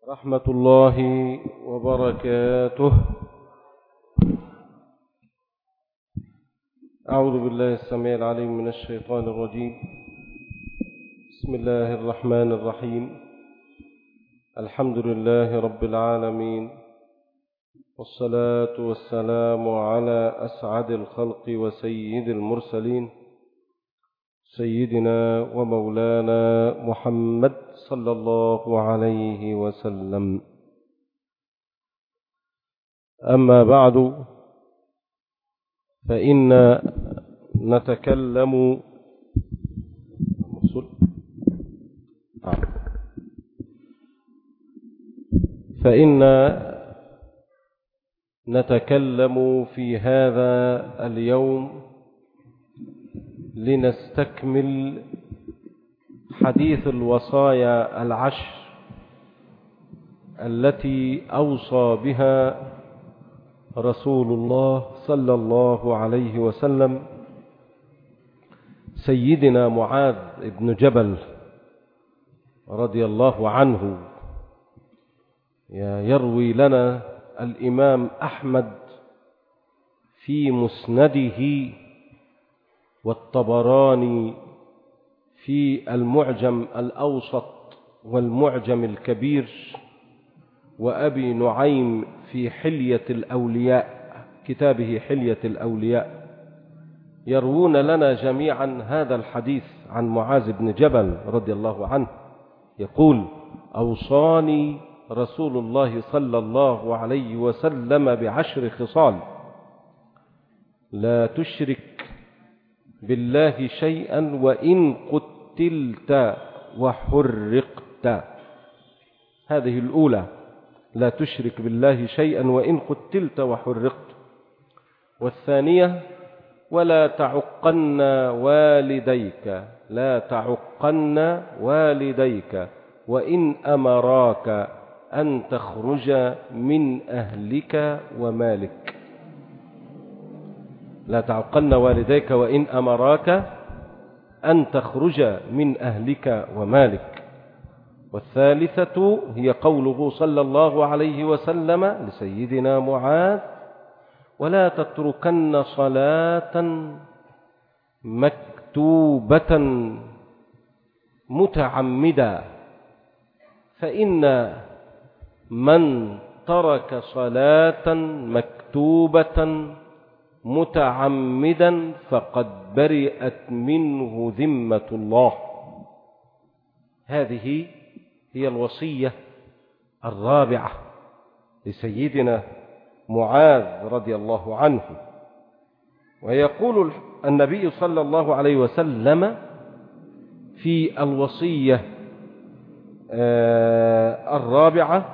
ورحمة الله وبركاته. أعوذ بالله السميع العليم من الشيطان الرجيم. بسم الله الرحمن الرحيم. الحمد لله رب العالمين. والصلاة والسلام على أسعد الخلق وسيد المرسلين. سيدنا ومولانا محمد صلى الله عليه وسلم. أما بعد فإن نتكلم فإن نتكلم في هذا اليوم لنستكمل حديث الوصايا العشر التي أوصى بها رسول الله صلى الله عليه وسلم سيدنا معاذ بن جبل رضي الله عنه. يروي لنا الإمام أحمد في مسنده والطبراني في المعجم الأوسط والمعجم الكبير وأبي نعيم في حلية الأولياء كتابه حلية الأولياء. يروون لنا جميعا هذا الحديث عن معاذ بن جبل رضي الله عنه. يقول أوصاني رسول الله صلى الله عليه وسلم بعشر خصال. لا تشرك بالله شيئا وإن قتلت وحرقت. هذه الأولى. لا تشرك بالله شيئا وإن قتلت وحرقت. والثانية ولا تعقن والديك. لا تعقن والديك. وإن أمراك أن تخرج من أهلك ومالك. لا تعقن والديك وإن أمراك أن تخرج من أهلك ومالك. والثالثة هي قوله صلى الله عليه وسلم لسيدنا معاذ ولا تتركن صلاة مكتوبة متعمدا فإن من ترك صلاة مكتوبة متعمدا فقد برئت منه ذمة الله. هذه هي الوصية الرابعة لسيدنا معاذ رضي الله عنه. ويقول النبي صلى الله عليه وسلم في الوصية الرابعة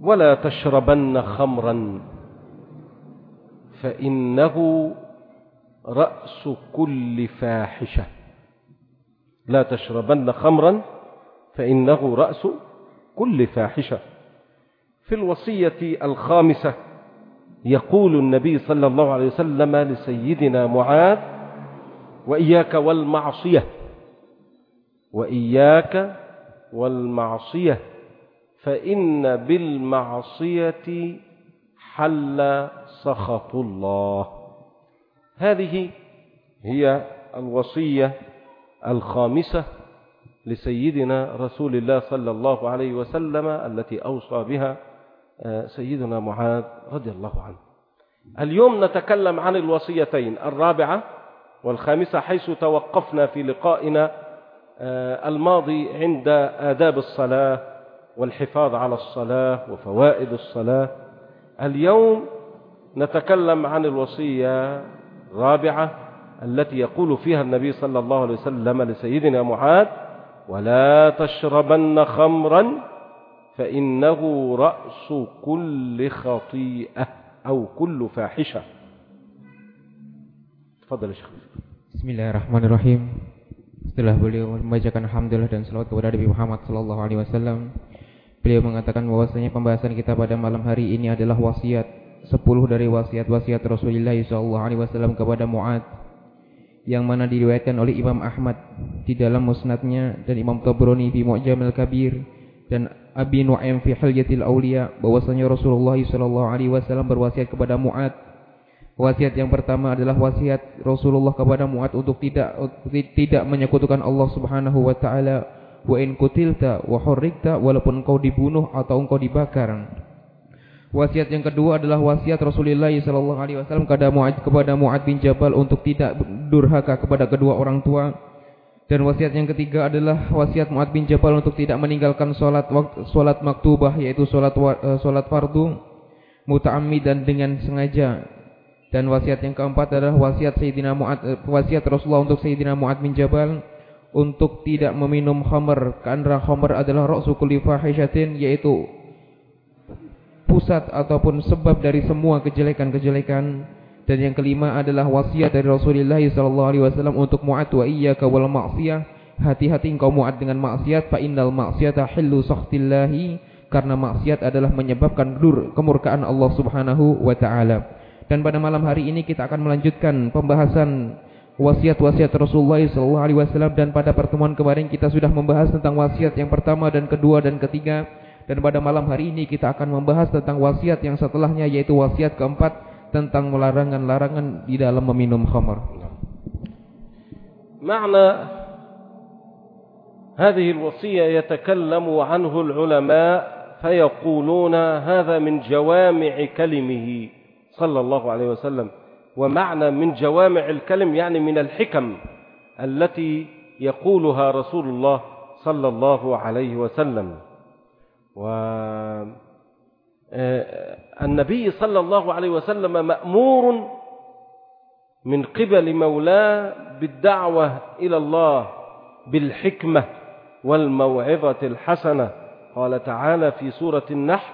ولا تشربن خمرا فإنه رأس كل فاحشة. لا تشربن خمرا فإنه رأس كل فاحشة. في الوصية الخامسة يقول النبي صلى الله عليه وسلم لسيدنا معاذ وإياك والمعصية. وإياك والمعصية. فإن بالمعصية حل سخط الله. هذه هي الوصية الخامسة لسيدنا رسول الله صلى الله عليه وسلم التي أوصى بها سيدنا معاذ رضي الله عنه. اليوم نتكلم عن الوصيتين الرابعة والخامسة حيث توقفنا في لقائنا الماضي عند آداب الصلاة والحفاظ على الصلاة وفوائد الصلاة. اليوم نتكلم عن الوصية الرابعة التي يقول فيها النبي صلى الله عليه وسلم لسيدنا معاذ ولا تشربن خمرا فإنه رأس كل خطيئة أو كل فاحشة تفضل يا شيخ Bismillahirrahmanirrahim Setelah beliau membacakan Alhamdulillah dan salawat kepada Nabi Muhammad Sallallahu Alaihi Wasallam Beliau mengatakan bahwasanya pembahasan kita pada malam hari ini adalah wasiat Sepuluh dari wasiat-wasiat Rasulullah Sallallahu Alaihi Wasallam kepada Mu'ad Yang mana diriwayatkan oleh Imam Ahmad Di dalam musnadnya Dan Imam Tabrani di Mu'jam al-Kabir Dan Abi Nu'aim fi Hilyatil Auliya bahwasanya Rasulullah sallallahu alaihi wasallam berwasiat kepada Mu'ad. Wasiat yang pertama adalah wasiat Rasulullah kepada Mu'ad untuk tidak tidak menyekutukan Allah Subhanahu wa taala wa in kutilta wa hurrikta walaupun engkau dibunuh atau engkau dibakar. Wasiat yang kedua adalah wasiat Rasulullah sallallahu alaihi wasallam kepada Mu'ad kepada Mu'ad bin Jabal untuk tidak durhaka kepada kedua orang tua. Dan wasiat yang ketiga adalah wasiat Mu'ad bin Jabal untuk tidak meninggalkan salat salat maktubah yaitu salat salat fardu muta'ammidan dengan sengaja. Dan wasiat yang keempat adalah wasiat Sayyidina Mu'ad wasiat Rasulullah untuk Sayyidina Mu'ad bin Jabal untuk tidak meminum khamr karena khamr adalah ra'su kulli fahishatin yaitu pusat ataupun sebab dari semua kejelekan-kejelekan. Dan yang kelima adalah wasiat dari Rasulullah sallallahu alaihi wasallam untuk mu'at wa iyyaka wal ma'siyah. Hati-hati engkau mu'at dengan maksiat fa innal ma'siyata hillu sakhtillahi. Karena maksiat adalah menyebabkan dur kemurkaan Allah Subhanahu wa taala. Dan pada malam hari ini kita akan melanjutkan pembahasan wasiat-wasiat Rasulullah sallallahu alaihi wasallam. Dan pada pertemuan kemarin kita sudah membahas tentang wasiat yang pertama dan kedua dan ketiga dan pada malam hari ini kita akan membahas tentang wasiat yang setelahnya yaitu wasiat keempat tentang larangan-larangan di dalam meminum khamar. معنى هذه الوصية يتكلم عنه العلماء فيقولون هذا من جوامع كلمه صلى الله عليه وسلم ومعنى من جوامع الكلم يعني من الحكم التي يقولها رسول الله صلى الله عليه وسلم والنبي آه، صلى الله عليه وسلم مأمور من قبل مولاه بالدعوة إلى الله بالحكمة والموعظة الحسنة. قال تعالى في سورة النحل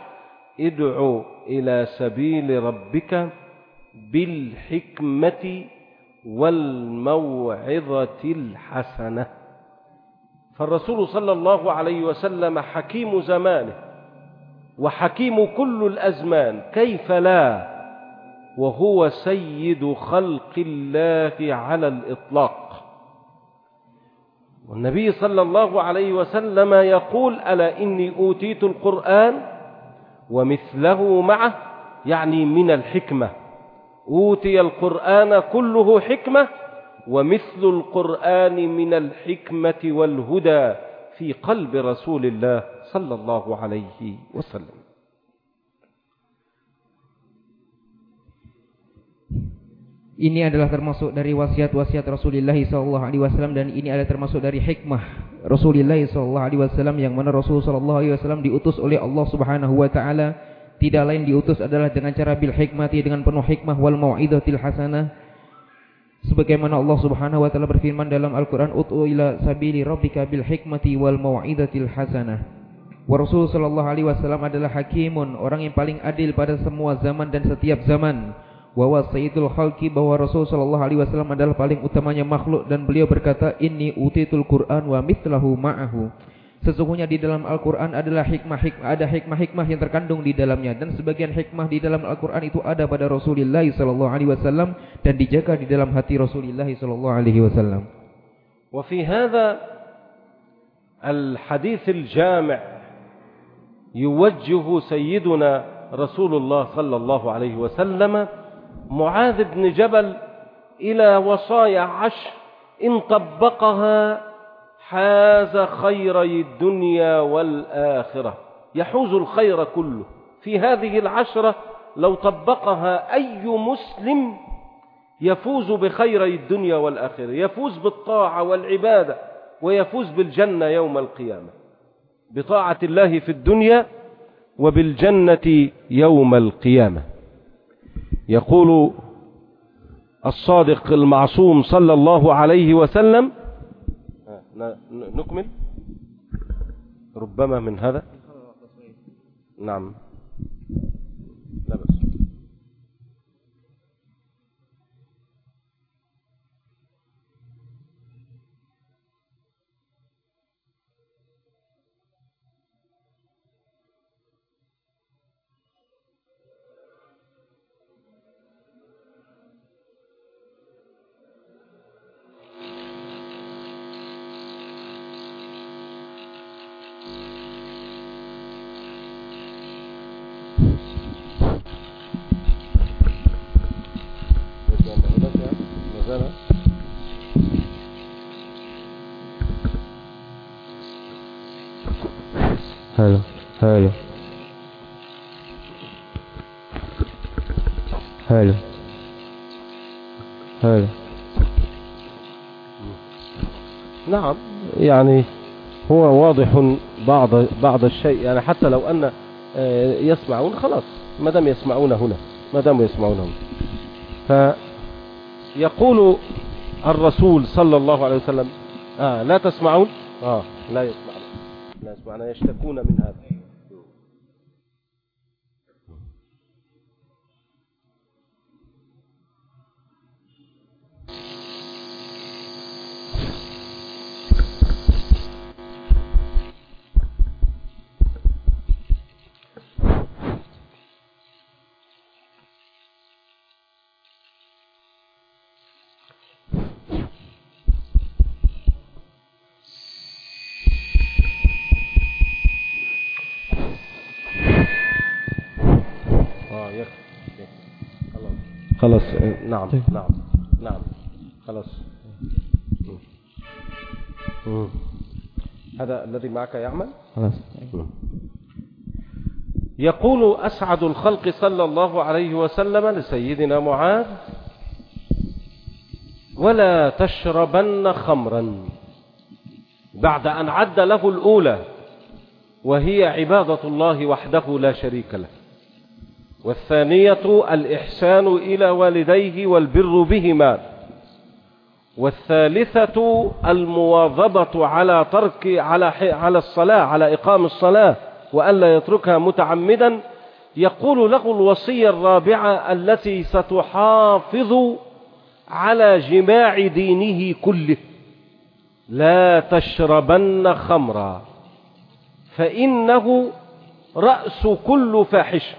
ادع إلى سبيل ربك بالحكمة والموعظة الحسنة. فالرسول صلى الله عليه وسلم حكيم زمانه وحكيم كل الأزمان كيف لا؟ وهو سيد خلق الله على الإطلاق. والنبي صلى الله عليه وسلم يقول ألا إني أوتيت القرآن ومثله معه؟ يعني من الحكمة. أوتي القرآن كله حكمة ومثل القرآن من الحكمة والهدى في قلب رسول الله صلى الله عليه وسلم Ini adalah termasuk dari wasiat-wasiat Rasulullah sallallahu alaihi wasallam dan ini adalah termasuk dari hikmah Rasulullah sallallahu alaihi wasallam yang mana Rasul sallallahu alaihi wasallam diutus oleh Allah Subhanahu wa taala tidak lain diutus adalah dengan cara bil hikmati dengan penuh hikmah wal mau'izatil hasanah sebagaimana Allah Subhanahu wa taala berfirman dalam Al-Qur'an ut'u ila sabili rabbika bil hikmati wal mau'izatil hasanah. Wa Rasul sallallahu alaihi wasallam adalah hakimun orang yang paling adil pada semua zaman dan setiap zaman. Wa wa sayyidul khalqi bahwa Rasul sallallahu alaihi wasallam adalah paling utamanya makhluk dan beliau berkata inni utitul Qur'an wa mithlahu ma'ahu Sesungguhnya di dalam Al-Quran adalah hikmah-hikmah, ada hikmah-hikmah yang terkandung di dalamnya. Dan sebagian hikmah di dalam Al-Quran itu ada pada Rasulullah SAW dan dijaga di dalam hati Rasulullah SAW. وفي هذا الحديث الجامع يوجه سيدنا رسول الله صلى الله عليه وسلم معاذ بن جبل إلى وصايا عشر إن طبقها حاز خيري الدنيا والآخرة. يحوز الخير كله. في هذه العشرة لو طبقها أي مسلم يفوز بخيري الدنيا والآخرة. يفوز بالطاعة والعبادة ويفوز بالجنة يوم القيامة. بطاعة الله في الدنيا وبالجنة يوم القيامة. يقول الصادق المعصوم صلى الله عليه وسلم نكمل. ربما من هذا. نعم. لا زمان هلو هلو هلو هلو نعم. يعني هو واضح بعض بعض الشيء يعني حتى لو أن آه، يسمعون خلاص ما دام يسمعون هنا ما دام يسمعون هنا. ف فيقول الرسول صلى الله عليه وسلم آه لا تسمعون؟ آه لا يسمعون. لا يسمعون يشتكون من هذا. خلاص. نعم طيب. نعم نعم. خلاص. هذا الذي معك يعمل خلاص. يقول أسعد الخلق صلى الله عليه وسلم لسيدنا معاذ ولا تشربن خمرا. بعد أن عد له الأولى وهي عبادة الله وحده لا شريك له. والثانية الإحسان إلى والديه والبر بهما. والثالثة المواظبة على ترك على على الصلاة على إقام الصلاة وألا يتركها متعمدا يقول له الوصية الرابعة التي ستحافظ على جماع دينه كله لا تشربن خمرا فإنه رأس كل فاحشة.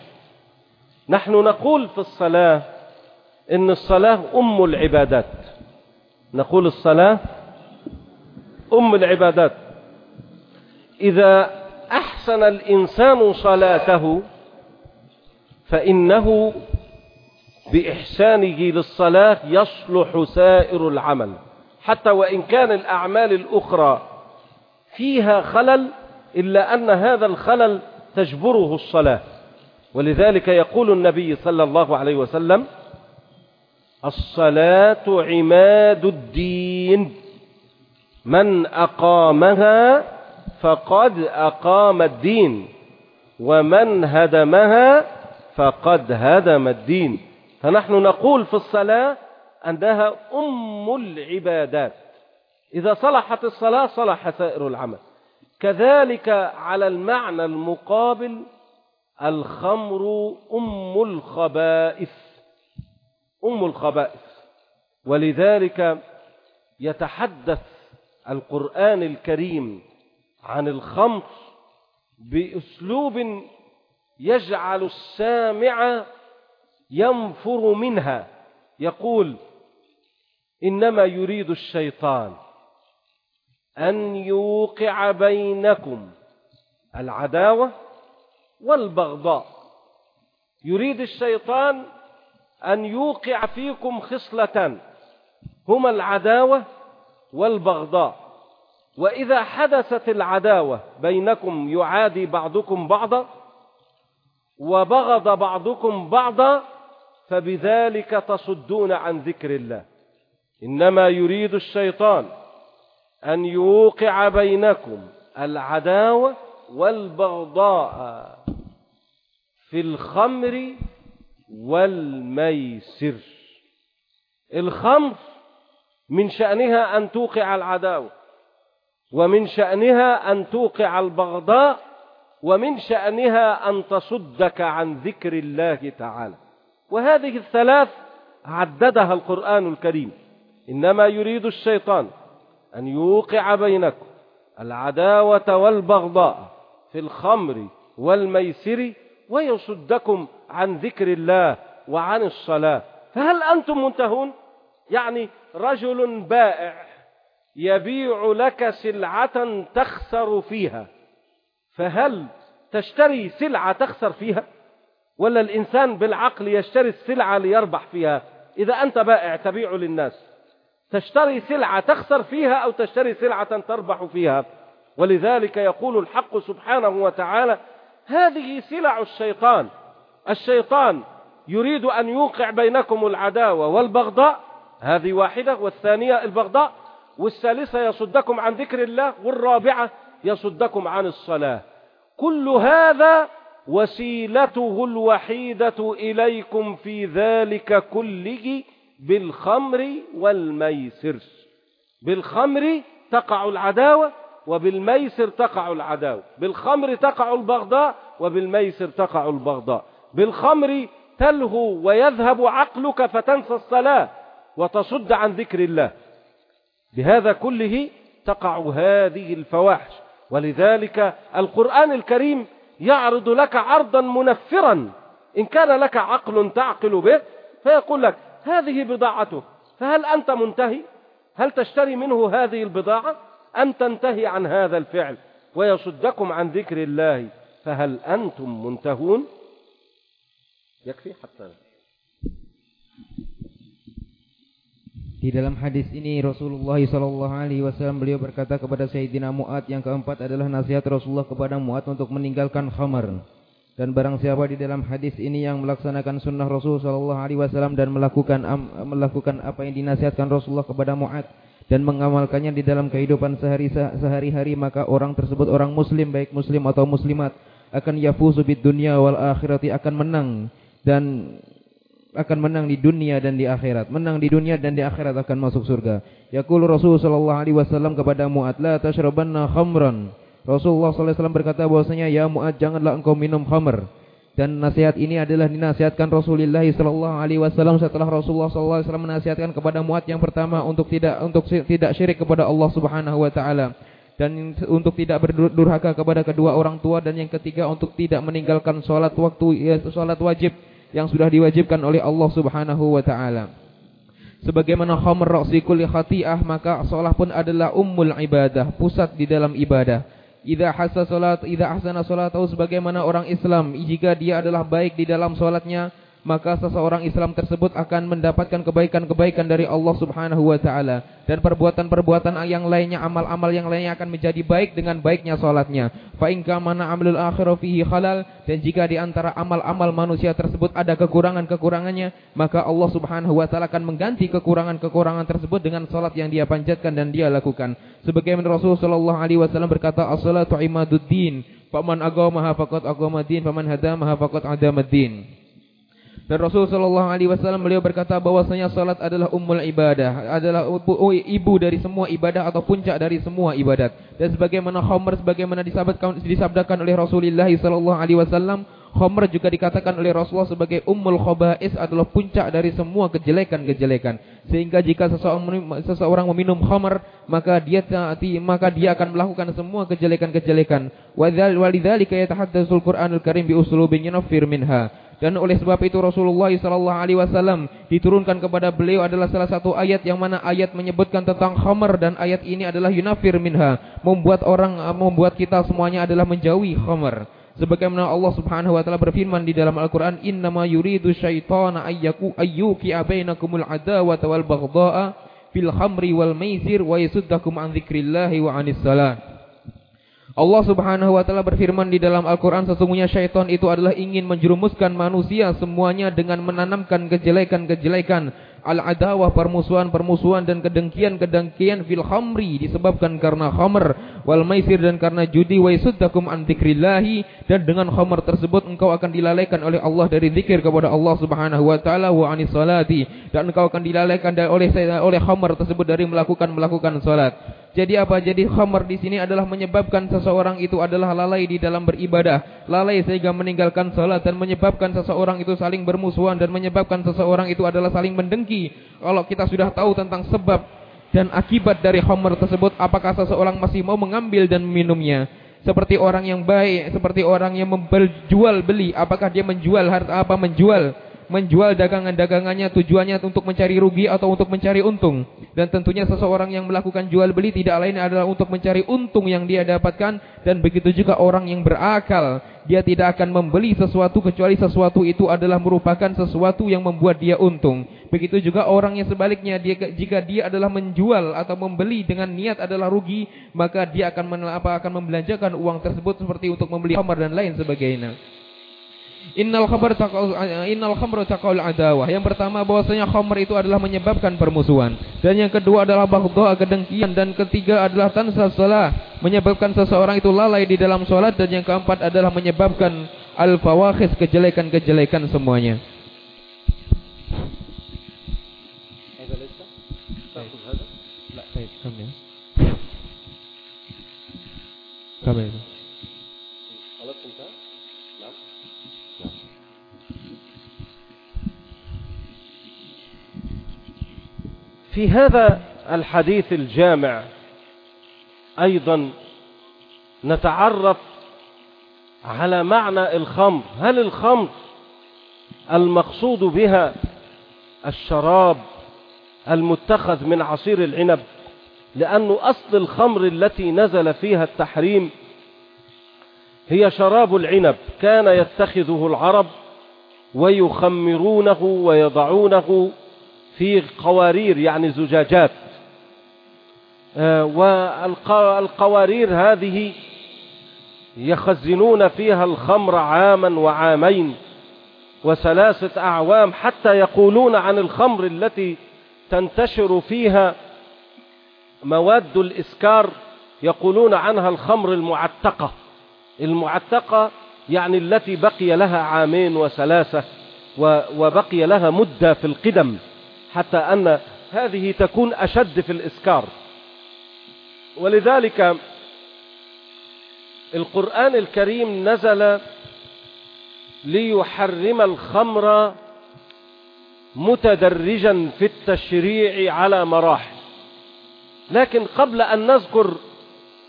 نحن نقول في الصلاة إن الصلاة أم العبادات. نقول الصلاة أم العبادات. إذا أحسن الإنسان صلاته فإنه بإحسانه للصلاة يصلح سائر العمل. حتى وإن كان الأعمال الأخرى فيها خلل إلا أن هذا الخلل تجبره الصلاة. ولذلك يقول النبي صلى الله عليه وسلم الصلاة عماد الدين. من أقامها فقد أقام الدين ومن هدمها فقد هدم الدين. فنحن نقول في الصلاة أنها أم العبادات. إذا صلحت الصلاة صلح سائر العمل. كذلك على المعنى المقابل الخمر أم الخبائث. أم الخبائث. ولذلك يتحدث القرآن الكريم عن الخمر بأسلوب يجعل السامع ينفر منها. يقول إنما يريد الشيطان أن يوقع بينكم العداوة والبغضاء. يريد الشيطان أن يوقع فيكم خصلتان هما العداوة والبغضاء. وإذا حدثت العداوة بينكم يعادي بعضكم بعضا وبغض بعضكم بعضا فبذلك تصدون عن ذكر الله. إنما يريد الشيطان أن يوقع بينكم العداوة والبغضاء. في الخمر والميسر. الخمر من شأنها أن توقع العداوة ومن شأنها أن توقع البغضاء ومن شأنها أن تصدك عن ذكر الله تعالى. وهذه الثلاث عددها القرآن الكريم. إنما يريد الشيطان أن يوقع بينكم العداوة والبغضاء في الخمر والميسر ويصدكم عن ذكر الله وعن الصلاة. فهل أنتم منتهون؟ يعني رجل بائع يبيع لك سلعة تخسر فيها. فهل تشتري سلعة تخسر فيها؟ ولا الإنسان بالعقل يشتري السلعة ليربح فيها؟ إذا أنت بائع تبيع للناس. تشتري سلعة تخسر فيها أو تشتري سلعة تربح فيها؟ ولذلك يقول الحق سبحانه وتعالى هذه سلع الشيطان. الشيطان يريد أن يوقع بينكم العداوة والبغضاء. هذه واحدة. والثانية البغضاء. والثالثة يصدكم عن ذكر الله. والرابعة يصدكم عن الصلاة. كل هذا وسيلته الوحيدة إليكم في ذلك كله بالخمر والميسر. بالخمر تقع العداوة. وبالميسر تقع العداوة بالخمر تقع البغضاء وبالميسر تقع البغضاء. بالخمر تلهو ويذهب عقلك فتنسى الصلاة وتصد عن ذكر الله. بهذا كله تقع هذه الفواحش. ولذلك القرآن الكريم يعرض لك عرضا منفرا. إن كان لك عقل تعقل به فيقول لك هذه بضاعته فهل أنت منتهي؟ هل تشتري منه هذه البضاعة؟ أم تنتهي عن هذا الفعل ويصدكم عن ذكر الله فهل أنتم منتهون يكفي حتى Di dalam hadis ini Rasulullah Shallallahu Alaihi Wasallam beliau berkata kepada Sayyidina Muad yang keempat adalah nasihat Rasulullah kepada Muad untuk meninggalkan khamar. Dan barang siapa di dalam hadis ini yang melaksanakan sunnah Rasul Shallallahu Alaihi Wasallam dan melakukan melakukan apa yang dinasihatkan Rasulullah kepada Muad dan mengamalkannya di dalam kehidupan sehari sehari-hari maka orang tersebut orang Muslim baik Muslim atau Muslimat akan yafuzu bid dunya wal akhirati akan menang dan akan menang di dunia dan di akhirat. Menang di dunia dan di akhirat akan masuk surga. Yaqulu Rasul sallallahu alaihi wasallam kepada Mu'ad, "La tashrabanna khamran." Rasulullah sallallahu alaihi wasallam berkata bahwasanya, "Ya Mu'ad, janganlah engkau minum khamr." Dan nasihat ini adalah dinasihatkan Rasulullah sallallahu alaihi wasallam setelah Rasulullah sallallahu alaihi wasallam menasihatkan kepada Mu'ad yang pertama untuk tidak untuk tidak syirik kepada Allah Subhanahu wa taala dan untuk tidak berdurhaka kepada kedua orang tua dan yang ketiga untuk tidak meninggalkan salat waktu ya, salat wajib yang sudah diwajibkan oleh Allah Subhanahu wa taala. Sebagaimana khamr ra'si kulli khati'ah maka salat pun adalah ummul ibadah, pusat di dalam ibadah. Idza hasa salat, idza ahsana salatahu sebagaimana orang Islam jika dia adalah baik di dalam salatnya maka seseorang Islam tersebut akan mendapatkan kebaikan-kebaikan dari Allah Subhanahu wa taala dan perbuatan-perbuatan yang lainnya amal-amal yang lainnya akan menjadi baik dengan baiknya salatnya. Fa in kana amalul akhir fihi khalal dan jika di antara amal-amal manusia tersebut ada kekurangan-kekurangannya, maka Allah Subhanahu wa taala akan mengganti kekurangan-kekurangan tersebut dengan salat yang dia panjatkan dan dia lakukan. Sebagaimana Rasul sallallahu alaihi wasallam berkata, "As-salatu imaduddin." Faman agamaha faqad agama din, faman hadamaha faqad adama din. Dan Rasul sallallahu alaihi wasallam beliau berkata bahwasanya salat adalah ummul ibadah, adalah ibu dari semua ibadah atau puncak dari semua ibadat. Dan sebagaimana khamr sebagaimana disabdakan disabdakan oleh Rasulullah sallallahu alaihi wasallam, khamr juga dikatakan oleh Rasulullah sebagai ummul khaba'is adalah puncak dari semua kejelekan-kejelekan. Sehingga jika seseorang meminum khamr, maka dia maka dia akan melakukan semua kejelekan-kejelekan. Walidzalika yatahaddatsul Qur'anul Karim bi uslubin yunaffir minha. Dan oleh sebab itu Rasulullah sallallahu alaihi wasallam diturunkan kepada beliau adalah salah satu ayat yang mana ayat menyebutkan tentang khamar dan ayat ini adalah yunafir minha, membuat orang membuat kita semuanya adalah menjauhi khamar. Sebagaimana Allah Subhanahu wa taala berfirman di dalam Al-Qur'an, "Innama yuridu syaitana ayyaku ayyuki bainakumul adawata wal baghdha'a fil khamri wal maisir wa yasuddakum an dzikrillahi wa anis salat." Allah Subhanahu wa taala berfirman di dalam Al-Qur'an sesungguhnya syaitan itu adalah ingin menjerumuskan manusia semuanya dengan menanamkan kejelekan-kejelekan. Al-adawah permusuhan-permusuhan dan kedengkian-kedengkian fil khamri disebabkan karena khamr. Wal maisir dan karena judi wa yasuddakum an dzikrillahi. Dan dengan khamr tersebut engkau akan dilalaikan oleh Allah dari zikir kepada Allah Subhanahu wa taala wa anis salati. Dan engkau akan dilalaikan oleh oleh khamr tersebut dari melakukan melakukan salat. Jadi apa? Jadi khamr di sini adalah menyebabkan seseorang itu adalah lalai di dalam beribadah, lalai sehingga meninggalkan salat dan menyebabkan seseorang itu saling bermusuhan dan menyebabkan seseorang itu adalah saling mendengki kalau kita sudah tahu tentang sebab dan akibat dari khamr tersebut, apakah seseorang masih mau mengambil dan minumnya? Seperti orang yang baik, seperti orang yang menjual beli, apakah dia menjual harta apa menjual menjual dagangan-dagangannya tujuannya untuk mencari rugi atau untuk mencari untung. Dan tentunya seseorang yang melakukan jual beli tidak lain adalah untuk mencari untung yang dia dapatkan dan begitu juga orang yang berakal. Dia tidak akan membeli sesuatu kecuali sesuatu itu adalah merupakan sesuatu yang membuat dia untung. Begitu juga orang yang sebaliknya dia jika dia adalah menjual atau membeli dengan niat adalah rugi, maka dia akan apa akan membelanjakan uang tersebut seperti untuk membeli kamar dan lain sebagainya. Innal khamr taqul innal khamra taqul adawah. Yang pertama bahwasanya khamr itu adalah menyebabkan permusuhan. Dan yang kedua adalah baghdha kedengkian dan ketiga adalah tansa salah, menyebabkan seseorang itu lalai di dalam salat dan yang keempat adalah menyebabkan al fawakhis kejelekan-kejelekan semuanya. Kamera. في هذا الحديث الجامع أيضا نتعرف على معنى الخمر. هل الخمر المقصود بها الشراب المتخذ من عصير العنب؟ لأن أصل الخمر التي نزل فيها التحريم هي شراب العنب. كان يتخذه العرب ويخمرونه ويضعونه في قوارير يعني زجاجات. آه، والقوارير هذه يخزنون فيها الخمر عاما وعامين وثلاثة أعوام حتى يقولون عن الخمر التي تنتشر فيها مواد الإسكار يقولون عنها الخمر المعتقة. المعتقة يعني التي بقي لها عامين وثلاثة وبقي لها مدة في القدم. حتى أن هذه تكون أشد في الإسكار. ولذلك القرآن الكريم نزل ليحرم الخمر متدرجا في التشريع على مراحل. لكن قبل أن نذكر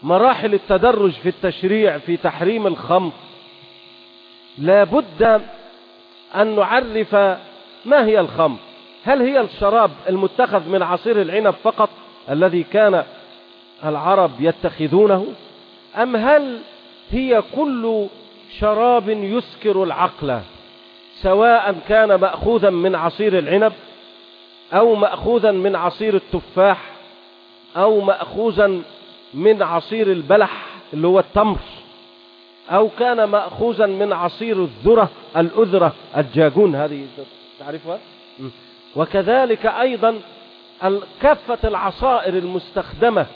مراحل التدرج في التشريع في تحريم الخمر لابد أن نعرف ما هي الخمر. هل هي الشراب المتخذ من عصير العنب فقط الذي كان العرب يتخذونه؟ أم هل هي كل شراب يسكر العقل سواء كان مأخوذا من عصير العنب أو مأخوذا من عصير التفاح أو مأخوذا من عصير البلح اللي هو التمر أو كان مأخوذا من عصير الذرة الأذرة الجاجون هذه تعرفها؟ وكذلك أيضا كافة العصائر المستخدمة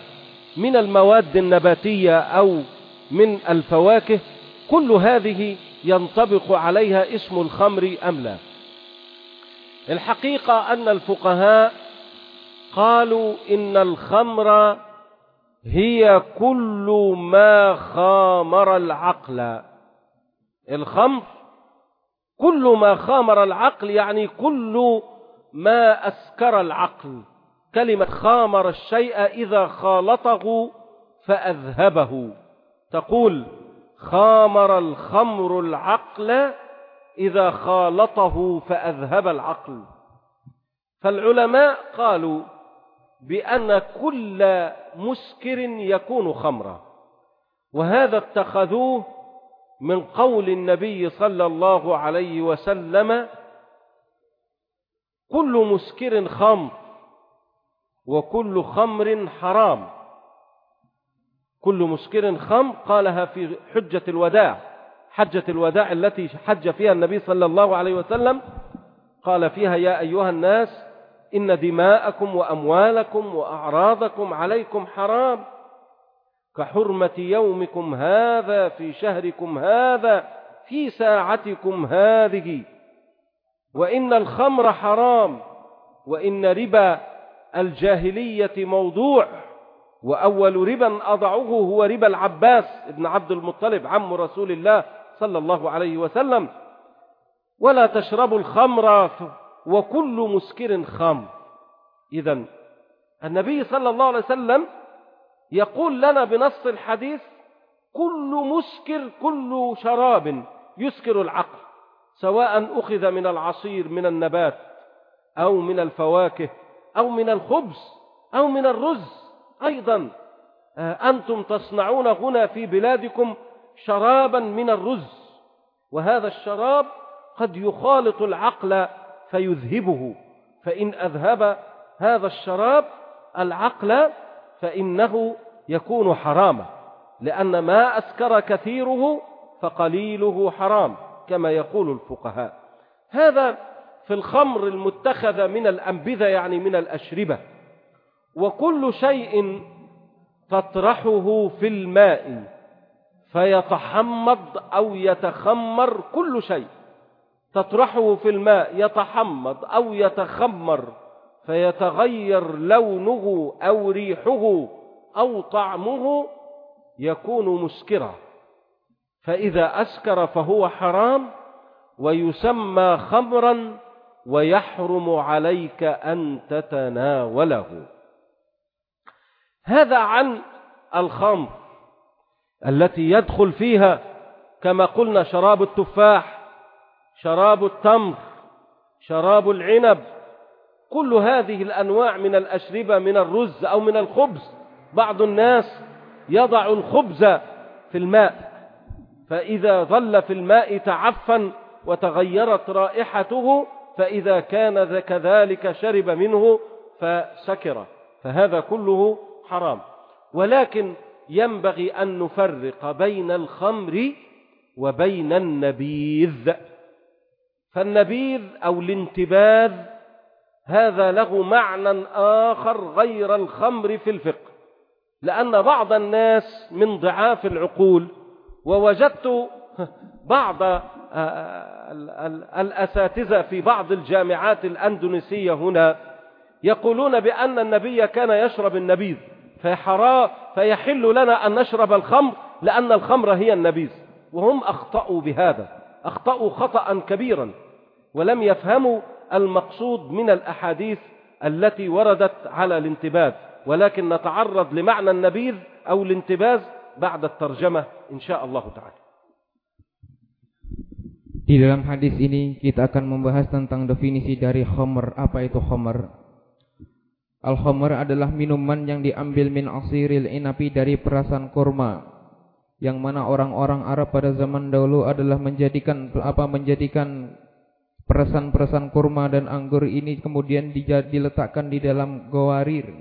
من المواد النباتية أو من الفواكه كل هذه ينطبق عليها اسم الخمر أم لا. الحقيقة أن الفقهاء قالوا إن الخمر هي كل ما خامر العقل. الخمر كل ما خامر العقل يعني كل ما أسكر العقل. كلمة خامر الشيء إذا خالطه فأذهبه. تقول خامر الخمر العقل إذا خالطه فأذهب العقل. فالعلماء قالوا بأن كل مسكر يكون خمرا وهذا اتخذوه من قول النبي صلى الله عليه وسلم كل مسكر خمر وكل خمر حرام. كل مسكر خمر قالها في حجة الوداع حجة الوداع التي حج فيها النبي صلى الله عليه وسلم قال فيها يا أيها الناس إن دماءكم وأموالكم وأعراضكم عليكم حرام. كحرمة يومكم هذا في شهركم هذا في ساعتكم هذه. وإن الخمر حرام وإن ربا الجاهلية موضوع وأول ربا أضعه هو ربا العباس ابن عبد المطلب عم رسول الله صلى الله عليه وسلم. ولا تشربوا الخمر وكل مسكر خمر إذا النبي صلى الله عليه وسلم يقول لنا بنص الحديث كل مسكر كل شراب يسكر العقل. سواء أخذ من العصير من النبات أو من الفواكه أو من الخبز أو من الرز. أيضا أنتم تصنعون هنا في بلادكم شرابا من الرز وهذا الشراب قد يخالط العقل فيذهبه. فإن أذهب هذا الشراب العقل فإنه يكون حراما لأن ما أسكر كثيره فقليله حرام. كما يقول الفقهاء. هذا في الخمر المتخذ من الأنبذة يعني من الأشربة. وكل شيء تطرحه في الماء فيتحمض أو يتخمر كل شيء. تطرحه في الماء يتحمض أو يتخمر فيتغير لونه أو ريحه أو طعمه يكون مسكرا. فإذا أسكر فهو حرام ويسمى خمرا ويحرم عليك أن تتناوله. هذا عن الخمر التي يدخل فيها كما قلنا شراب التفاح شراب التمر شراب العنب كل هذه الأنواع من الأشربة من الرز أو من الخبز. بعض الناس يضع الخبز في الماء. فإذا ظل في الماء تعفن وتغيرت رائحته فإذا كان كذلك شرب منه فسكر. فهذا كله حرام. ولكن ينبغي أن نفرق بين الخمر وبين النبيذ. فالنبيذ أو الانتباذ هذا له معنى آخر غير الخمر في الفقه. لأن بعض الناس من ضعاف العقول ووجدت بعض الأساتذة في بعض الجامعات الأندونيسية هنا يقولون بأن النبي كان يشرب النبيذ فحرا فيحل لنا أن نشرب الخمر لأن الخمر هي النبيذ وهم أخطأوا بهذا أخطأوا خطأ كبيرا ولم يفهموا المقصود من الأحاديث التي وردت على الانتباذ ولكن نتعرض لمعنى النبيذ أو الانتباذ بعد الترجمة إن شاء الله تعالى Di dalam hadis ini kita akan membahas tentang definisi dari khamr. Apa itu khamr? Al-khamr adalah minuman yang diambil min asiril inapi dari perasan kurma. Yang mana orang-orang Arab pada zaman dahulu adalah menjadikan apa menjadikan perasan-perasan kurma dan anggur ini kemudian diletakkan di dalam gawarir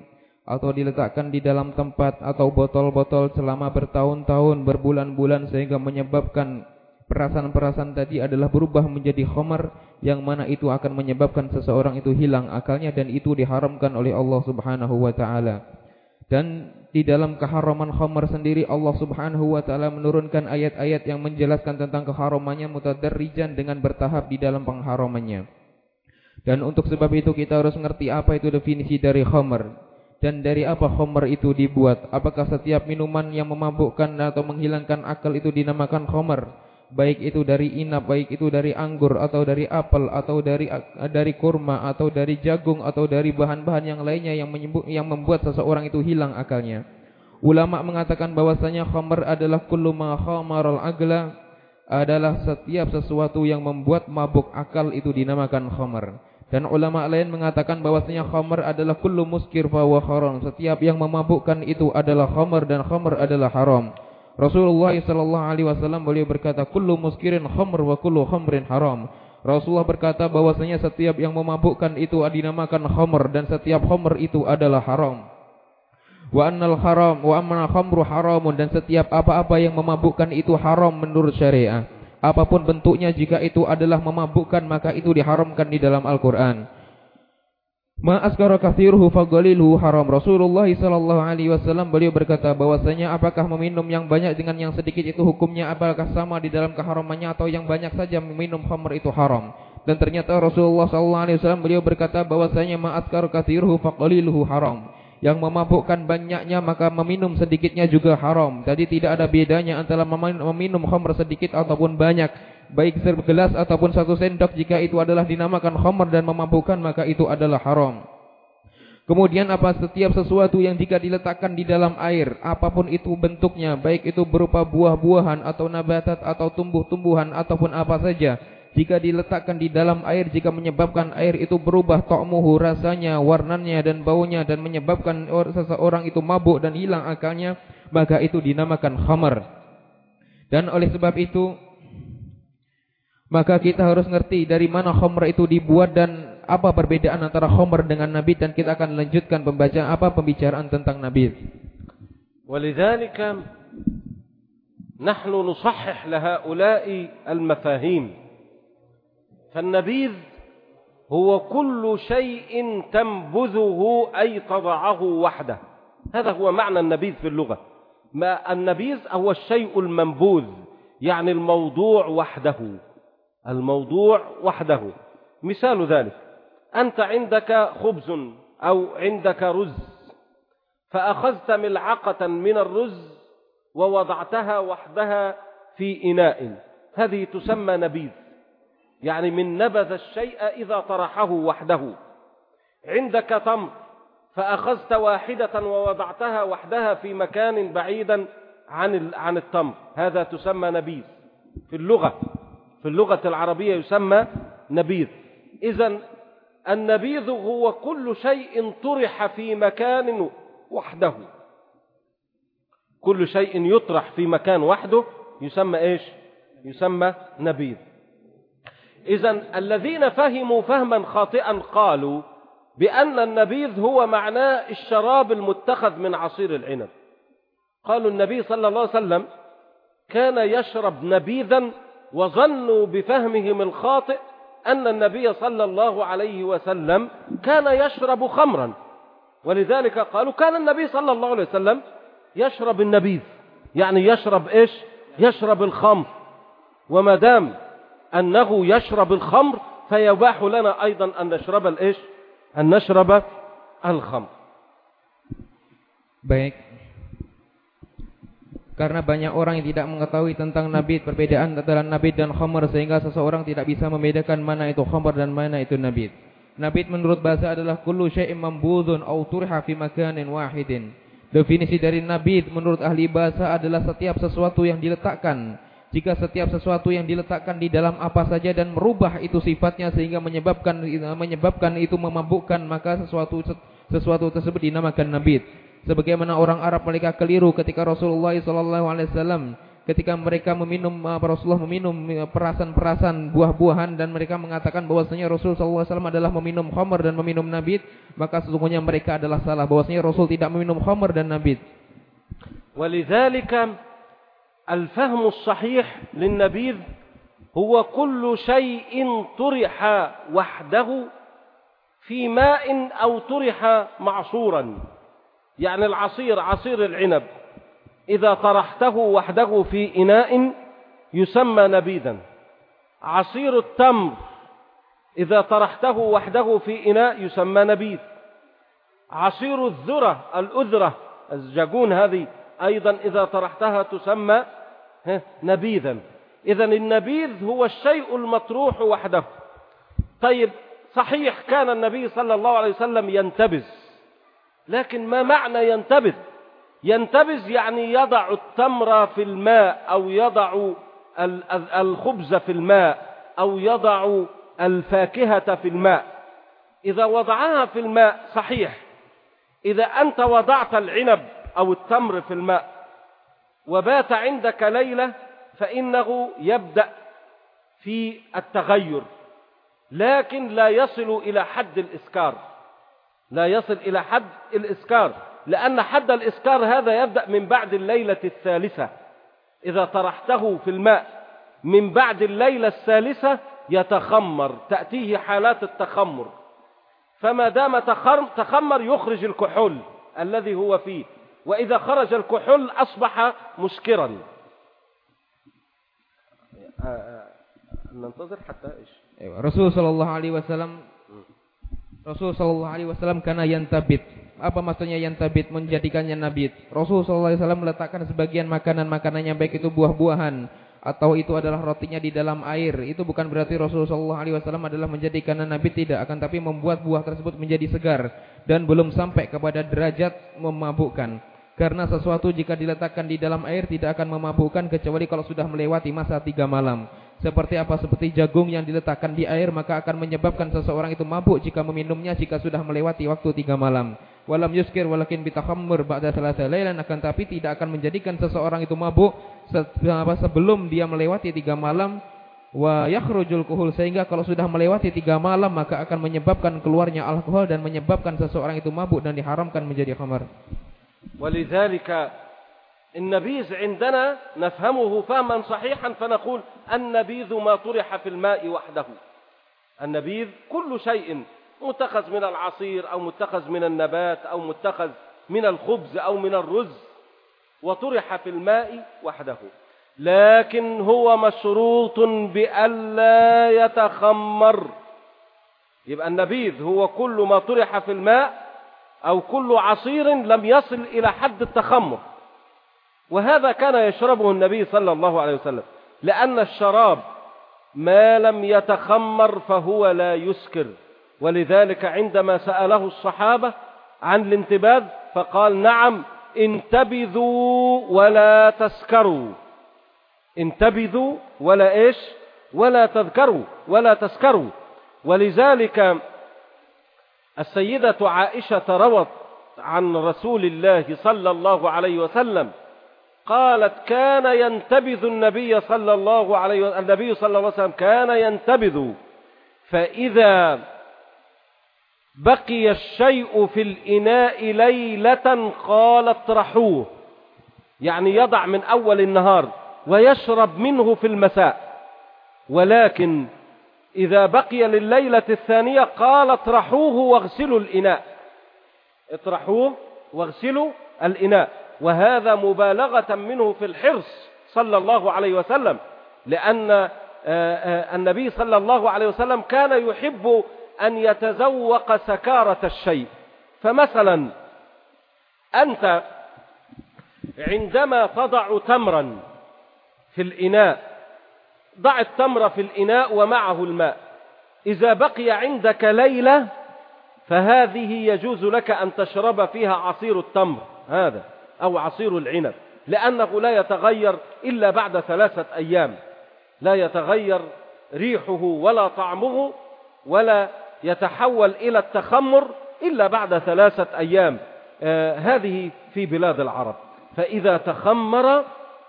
atau diletakkan di dalam tempat atau botol-botol selama bertahun-tahun, berbulan-bulan sehingga menyebabkan perasaan-perasaan tadi adalah berubah menjadi khamar yang mana itu akan menyebabkan seseorang itu hilang akalnya dan itu diharamkan oleh Allah Subhanahu wa taala. Dan di dalam keharaman khamar sendiri Allah Subhanahu wa taala menurunkan ayat-ayat yang menjelaskan tentang keharamannya mutadarrijan dengan bertahap di dalam pengharamannya. Dan untuk sebab itu kita harus mengerti apa itu definisi dari khamar dan dari apa khamar itu dibuat. Apakah setiap minuman yang memabukkan atau menghilangkan akal itu dinamakan khamar? baik itu dari inap, baik itu dari anggur atau dari apel atau dari dari kurma atau dari jagung atau dari bahan-bahan yang lainnya yang menyebut, yang membuat seseorang itu hilang akalnya. Ulama mengatakan bahwasanya khamr adalah kullu ma khamaral agla adalah setiap sesuatu yang membuat mabuk akal itu dinamakan khamr. Dan ulama lain mengatakan bahwasanya khamr adalah kullu muskir fa haram. Setiap yang memabukkan itu adalah khamr dan khamr adalah haram. Rasulullah sallallahu alaihi wasallam beliau berkata, "Kullu muskirin khamr wa kullu khamrin haram." Rasulullah berkata bahwasanya setiap yang memabukkan itu dinamakan khamr dan setiap khamr itu adalah haram. Wa annal haram wa amma khamru haramun dan setiap apa-apa yang memabukkan itu haram menurut syariah. Apa pun bentuknya jika itu adalah memabukkan maka itu diharamkan di dalam Al-Qur'an. Ma askara kathiruhu fagaliluhu haram. Rasulullah sallallahu alaihi wasallam beliau berkata bahwasanya apakah meminum yang banyak dengan yang sedikit itu hukumnya apakah sama di dalam keharamannya atau yang banyak saja meminum khamr itu haram. Dan ternyata Rasulullah sallallahu alaihi wasallam beliau berkata bahwasanya ma askara kathiruhu fagaliluhu haram. Yang memabukkan banyaknya maka meminum sedikitnya juga haram. Jadi tidak ada bedanya antara meminum khamr sedikit ataupun banyak baik segelas ataupun satu sendok jika itu adalah dinamakan khamr dan memabukkan maka itu adalah haram. Kemudian apa setiap sesuatu yang jika diletakkan di dalam air, apa pun itu bentuknya, baik itu berupa buah-buahan atau nabatat atau tumbuh-tumbuhan ataupun apa saja, jika diletakkan di dalam air jika menyebabkan air itu berubah ta'muhu rasanya, warnanya dan baunya dan menyebabkan seseorang itu mabuk dan hilang akalnya, maka itu dinamakan khamar. Dan oleh sebab itu maka kita harus ngerti dari mana khamr itu dibuat dan apa perbedaan antara khamr dengan nabi dan kita akan lanjutkan pembacaan apa pembicaraan tentang nabi. ولذلك نحن نصحح لهؤلاء المفاهيم فالنبيذ هو كل شيء تنبذه أي تضعه وحده. هذا هو معنى النبيذ في اللغة. ما النبيذ هو الشيء المنبوذ يعني الموضوع وحده. الموضوع وحده. مثال ذلك أنت عندك خبز أو عندك رز فأخذت ملعقة من الرز ووضعتها وحدها في إناء. هذه تسمى نبيذ. يعني من نبذ الشيء إذا طرحه وحده. عندك تمر فأخذت واحدة ووضعتها وحدها في مكان بعيدا عن عن التمر. هذا تسمى نبيذ. في اللغة في اللغة العربية يسمى نبيذ. إذا النبيذ هو كل شيء طرح في مكان وحده. كل شيء يطرح في مكان وحده يسمى إيش؟ يسمى نبيذ. إذا الذين فهموا فهما خاطئا قالوا بأن النبيذ هو معناه الشراب المتخذ من عصير العنب. قالوا النبي صلى الله عليه وسلم كان يشرب نبيذا وظنوا بفهمهم الخاطئ أن النبي صلى الله عليه وسلم كان يشرب خمرا. ولذلك قالوا كان النبي صلى الله عليه وسلم يشرب النبيذ. يعني يشرب إيش؟ يشرب الخمر. وما دام أنه يشرب الخمر فيباح لنا أيضا أن نشرب الإيش أن نشرب الخمر Baik. Karena banyak orang yang tidak mengetahui tentang nabi perbedaan antara nabi dan khamar sehingga seseorang tidak bisa membedakan mana itu khamar dan mana itu nabi. Nabi menurut bahasa adalah kullu syai'in mambudun aw turha fi makanin wahidin. Definisi dari nabi menurut ahli bahasa adalah setiap sesuatu yang diletakkan. jika setiap sesuatu yang diletakkan di dalam apa saja dan merubah itu sifatnya sehingga menyebabkan menyebabkan itu memabukkan maka sesuatu sesuatu tersebut dinamakan nabit. Sebagaimana orang Arab mereka keliru ketika Rasulullah SAW ketika mereka meminum eh, Rasulullah meminum eh, perasan-perasan buah-buahan dan mereka mengatakan bahwasanya Rasul SAW adalah meminum khamr dan meminum nabit maka sesungguhnya mereka adalah salah bahwasanya Rasul tidak meminum khamr dan nabit. Walidzalika الفهم الصحيح للنبيذ هو كل شيء طرح وحده في ماء أو طرح معصورا يعني العصير عصير العنب. إذا طرحته وحده في إناء يسمى نبيذا. عصير التمر إذا طرحته وحده في إناء يسمى نبيذ. عصير الذرة الأذرة الزجاجون هذه أيضا إذا طرحتها تسمى نبيذا. إذا النبيذ هو الشيء المطروح وحده. طيب صحيح كان النبي صلى الله عليه وسلم ينتبذ. لكن ما معنى ينتبذ؟ ينتبذ يعني يضع التمر في الماء أو يضع الخبز في الماء أو يضع الفاكهة في الماء. إذا وضعها في الماء صحيح. إذا أنت وضعت العنب أو التمر في الماء. وبات عندك ليلة فإنه يبدأ في التغير لكن لا يصل إلى حد الإسكار. لا يصل إلى حد الإسكار لأن حد الإسكار هذا يبدأ من بعد الليلة الثالثة. إذا طرحته في الماء من بعد الليلة الثالثة يتخمر تأتيه حالات التخمر. فما دام تخمر يخرج الكحول الذي هو فيه. وإذا خرج الكحول أصبح مسكرا ننتظر حتى إيش رسول صلى الله عليه وسلم رسول صلى الله عليه وسلم كان ينتبت apa maksudnya yang tabit menjadikannya nabit? Rasulullah SAW meletakkan sebagian makanan-makanannya baik itu buah-buahan atau itu adalah rotinya di dalam air. Itu bukan berarti Rasulullah SAW adalah menjadikan nabit tidak akan tapi membuat buah tersebut menjadi segar dan belum sampai kepada derajat memabukkan. Karena sesuatu jika diletakkan di dalam air tidak akan memabukkan kecuali kalau sudah melewati masa tiga malam. seperti apa? Seperti jagung yang diletakkan di air maka akan menyebabkan seseorang itu mabuk jika meminumnya jika sudah melewati waktu tiga malam. Walam yuskir walakin bitakhammur ba'da thalatha lailan akan tapi tidak akan menjadikan seseorang itu mabuk sebelum dia melewati tiga malam wa yakhrujul kuhul sehingga kalau sudah melewati tiga malam maka akan menyebabkan keluarnya alkohol dan menyebabkan seseorang itu mabuk dan diharamkan menjadi khamar. Walidzalika النبيذ عندنا نفهمه فهما صحيحا فنقول النبيذ ما طرح في الماء وحده. النبيذ كل شيء متخذ من العصير أو متخذ من النبات أو متخذ من الخبز أو من الرز وطرح في الماء وحده. لكن هو مشروط بألا يتخمر. يبقى النبيذ هو كل ما طرح في الماء أو كل عصير لم يصل إلى حد التخمر. وهذا كان يشربه النبي صلى الله عليه وسلم لأن الشراب ما لم يتخمر فهو لا يسكر. ولذلك عندما سأله الصحابة عن الانتباذ فقال نعم انتبذوا ولا تسكروا. انتبذوا ولا إيش؟ ولا تذكروا ولا تسكروا. ولذلك السيدة عائشة روت عن رسول الله صلى الله عليه وسلم قالت كان ينتبذ النبي صلى الله عليه وسلم النبي صلى الله عليه وسلم كان ينتبذ فإذا بقي الشيء في الإناء ليلة قال اطرحوه يعني يضع من أول النهار ويشرب منه في المساء ولكن إذا بقي لليلة الثانية قال اطرحوه واغسلوا الإناء. اطرحوه واغسلوا الإناء. وهذا مبالغة منه في الحرص صلى الله عليه وسلم لأن آه، آه، النبي صلى الله عليه وسلم كان يحب أن يتذوق سكارة الشيء. فمثلا أنت عندما تضع تمرا في الإناء ضع التمر في الإناء ومعه الماء. إذا بقي عندك ليلة فهذه يجوز لك أن تشرب فيها عصير التمر هذا أو عصير العنب لأنه لا يتغير إلا بعد ثلاثة أيام. لا يتغير ريحه ولا طعمه ولا يتحول إلى التخمر إلا بعد ثلاثة أيام. آه هذه في بلاد العرب. فإذا تخمر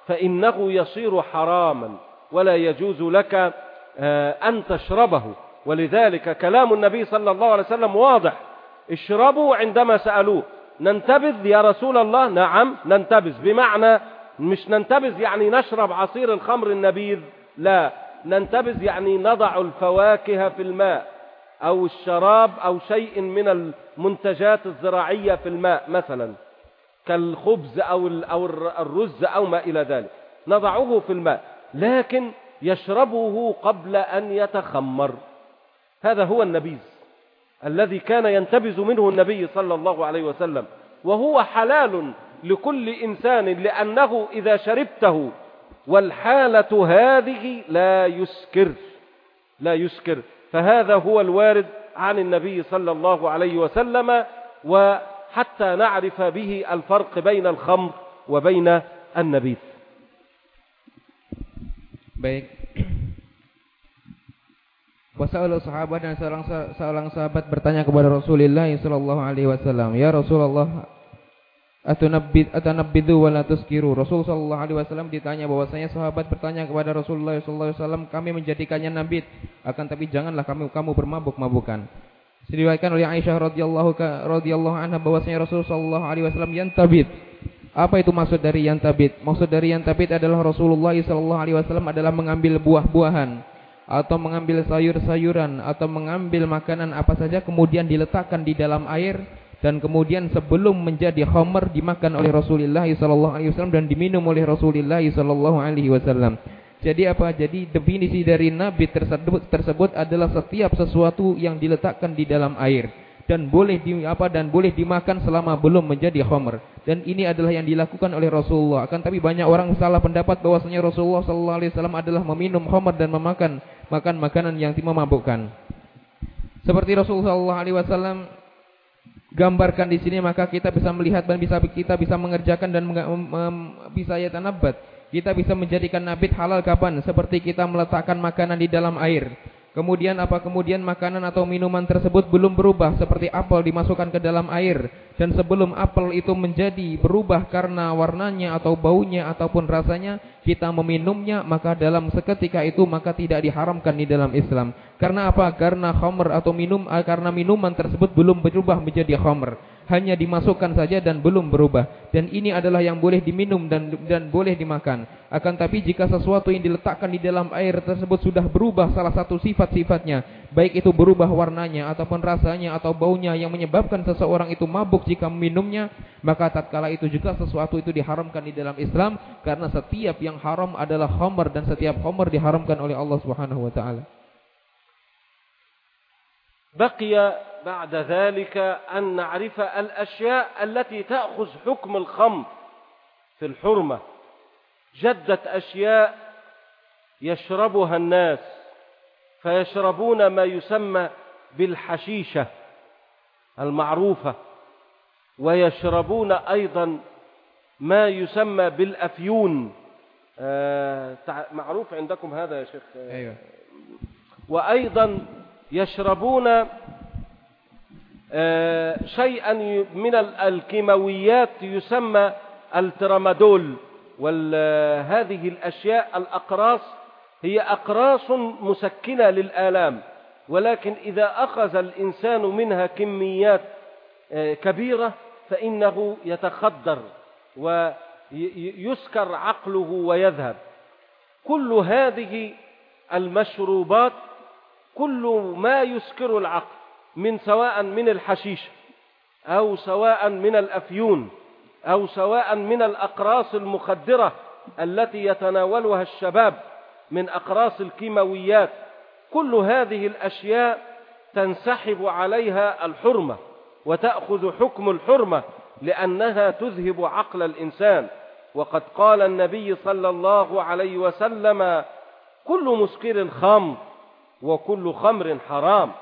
فإنه يصير حراما. ولا يجوز لك آه أن تشربه. ولذلك كلام النبي صلى الله عليه وسلم واضح. اشربوا عندما سألوه. ننتبذ يا رسول الله؟ نعم ننتبذ. بمعنى مش ننتبذ يعني نشرب عصير الخمر النبيذ لا. ننتبذ يعني نضع الفواكه في الماء أو الشراب أو شيء من المنتجات الزراعية في الماء مثلا كالخبز أو أو الرز أو ما إلى ذلك. نضعه في الماء. لكن يشربه قبل أن يتخمر. هذا هو النبيذ الذي كان ينتبذ منه النبي صلى الله عليه وسلم وهو حلال لكل إنسان لأنه إذا شربته والحالة هذه لا يسكر لا يسكر. فهذا هو الوارد عن النبي صلى الله عليه وسلم وحتى نعرف به الفرق بين الخمر وبين النبيذ. Baik. Wasaul sahabat dan seorang seorang sahabat bertanya kepada Rasulullah sallallahu alaihi wasallam, "Ya Rasulullah, Atunabbid atanabbidu wa la tuskiru. Rasul sallallahu alaihi wasallam ditanya bahwasanya sahabat bertanya kepada Rasulullah sallallahu alaihi wasallam, kami menjadikannya nabit, akan tapi janganlah kamu kamu bermabuk-mabukan. Diriwayatkan oleh Aisyah radhiyallahu radhiyallahu anha bahwasanya Rasul sallallahu alaihi wasallam yantabit. Apa itu maksud dari yantabit? Maksud dari yantabit adalah Rasulullah wasallam adalah mengambil buah-buahan atau mengambil sayur-sayuran atau mengambil makanan apa saja kemudian diletakkan di dalam air dan kemudian sebelum menjadi khamar dimakan oleh Rasulullah sallallahu alaihi wasallam dan diminum oleh Rasulullah sallallahu alaihi wasallam. Jadi apa? Jadi definisi dari nabi tersebut adalah setiap sesuatu yang diletakkan di dalam air dan boleh di apa dan boleh dimakan selama belum menjadi khamar. Dan ini adalah yang dilakukan oleh Rasulullah. Akan tapi banyak orang salah pendapat bahwasanya Rasulullah sallallahu alaihi wasallam adalah meminum khamar dan memakan makan makanan yang memabukkan. Seperti Rasulullah sallallahu alaihi wasallam gambarkan di sini maka kita bisa melihat dan bisa kita bisa mengerjakan dan bisa ya tanabat Kita bisa menjadikan nabit halal kapan? Seperti kita meletakkan makanan di dalam air. Kemudian apa kemudian makanan atau minuman tersebut belum berubah seperti apel dimasukkan ke dalam air dan sebelum apel itu menjadi berubah karena warnanya atau baunya ataupun rasanya kita meminumnya maka dalam seketika itu maka tidak diharamkan di dalam Islam. Karena apa? Karena khamr atau minum eh, karena minuman tersebut belum berubah menjadi khamr hanya dimasukkan saja dan belum berubah. Dan ini adalah yang boleh diminum dan dan boleh dimakan. Akan tapi jika sesuatu yang diletakkan di dalam air tersebut sudah berubah salah satu sifat-sifatnya, baik itu berubah warnanya ataupun rasanya atau baunya yang menyebabkan seseorang itu mabuk jika meminumnya, maka tatkala itu juga sesuatu itu diharamkan di dalam Islam karena setiap yang haram adalah khamr dan setiap khamr diharamkan oleh Allah Subhanahu wa taala. بقي بعد ذلك أن نعرف الأشياء التي تأخذ حكم الخمر في الحرمة. جدة أشياء يشربها الناس فيشربون ما يسمى بالحشيشة المعروفة ويشربون أيضا ما يسمى بالأفيون. آه معروف عندكم هذا يا شيخ؟ أيوة. وأيضا يشربون آه، شيئا من الكيماويات يسمى الترامادول. وهذه الأشياء الأقراص هي أقراص مسكنة للآلام. ولكن إذا أخذ الإنسان منها كميات آه، كبيرة فإنه يتخدر ويسكر عقله ويذهب. كل هذه المشروبات كل ما يسكر العقل من سواء من الحشيش أو سواء من الأفيون أو سواء من الأقراص المخدرة التي يتناولها الشباب من أقراص الكيماويات كل هذه الأشياء تنسحب عليها الحرمة وتأخذ حكم الحرمة لأنها تذهب عقل الإنسان. وقد قال النبي صلى الله عليه وسلم كل مسكر خمر وكل خمر حرام.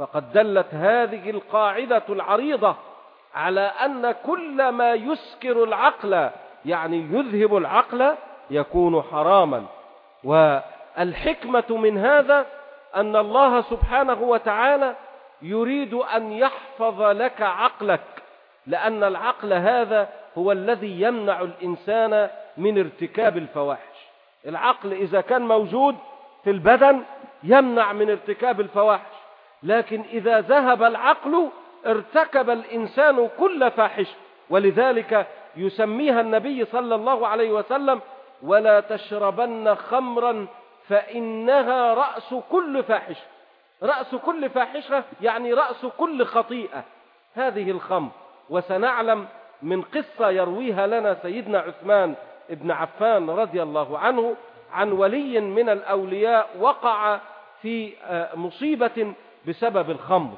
فقد دلت هذه القاعدة العريضة على أن كل ما يسكر العقل يعني يذهب العقل يكون حراما. والحكمة من هذا أن الله سبحانه وتعالى يريد أن يحفظ لك عقلك لأن العقل هذا هو الذي يمنع الإنسان من ارتكاب الفواحش. العقل إذا كان موجود في البدن يمنع من ارتكاب الفواحش. لكن إذا ذهب العقل ارتكب الإنسان كل فاحش ولذلك يسميها النبي صلى الله عليه وسلم ولا تشربن خمرا فإنها رأس كل فاحش رأس كل فاحشة يعني رأس كل خطيئة. هذه الخمر. وسنعلم من قصة يرويها لنا سيدنا عثمان ابن عفان رضي الله عنه عن ولي من الأولياء وقع في مصيبة بسبب الخمر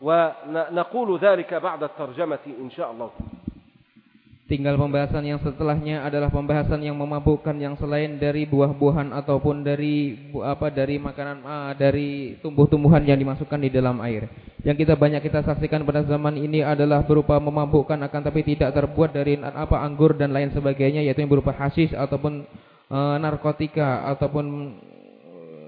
ونقول ذلك بعد الترجمة إن شاء الله Tinggal pembahasan yang setelahnya adalah pembahasan yang memabukkan yang selain dari buah-buahan ataupun dari apa dari makanan ah, dari tumbuh-tumbuhan yang dimasukkan di dalam air. Yang kita banyak kita saksikan pada zaman ini adalah berupa memabukkan akan tapi tidak terbuat dari apa anggur dan lain sebagainya yaitu yang berupa hasis ataupun uh, narkotika ataupun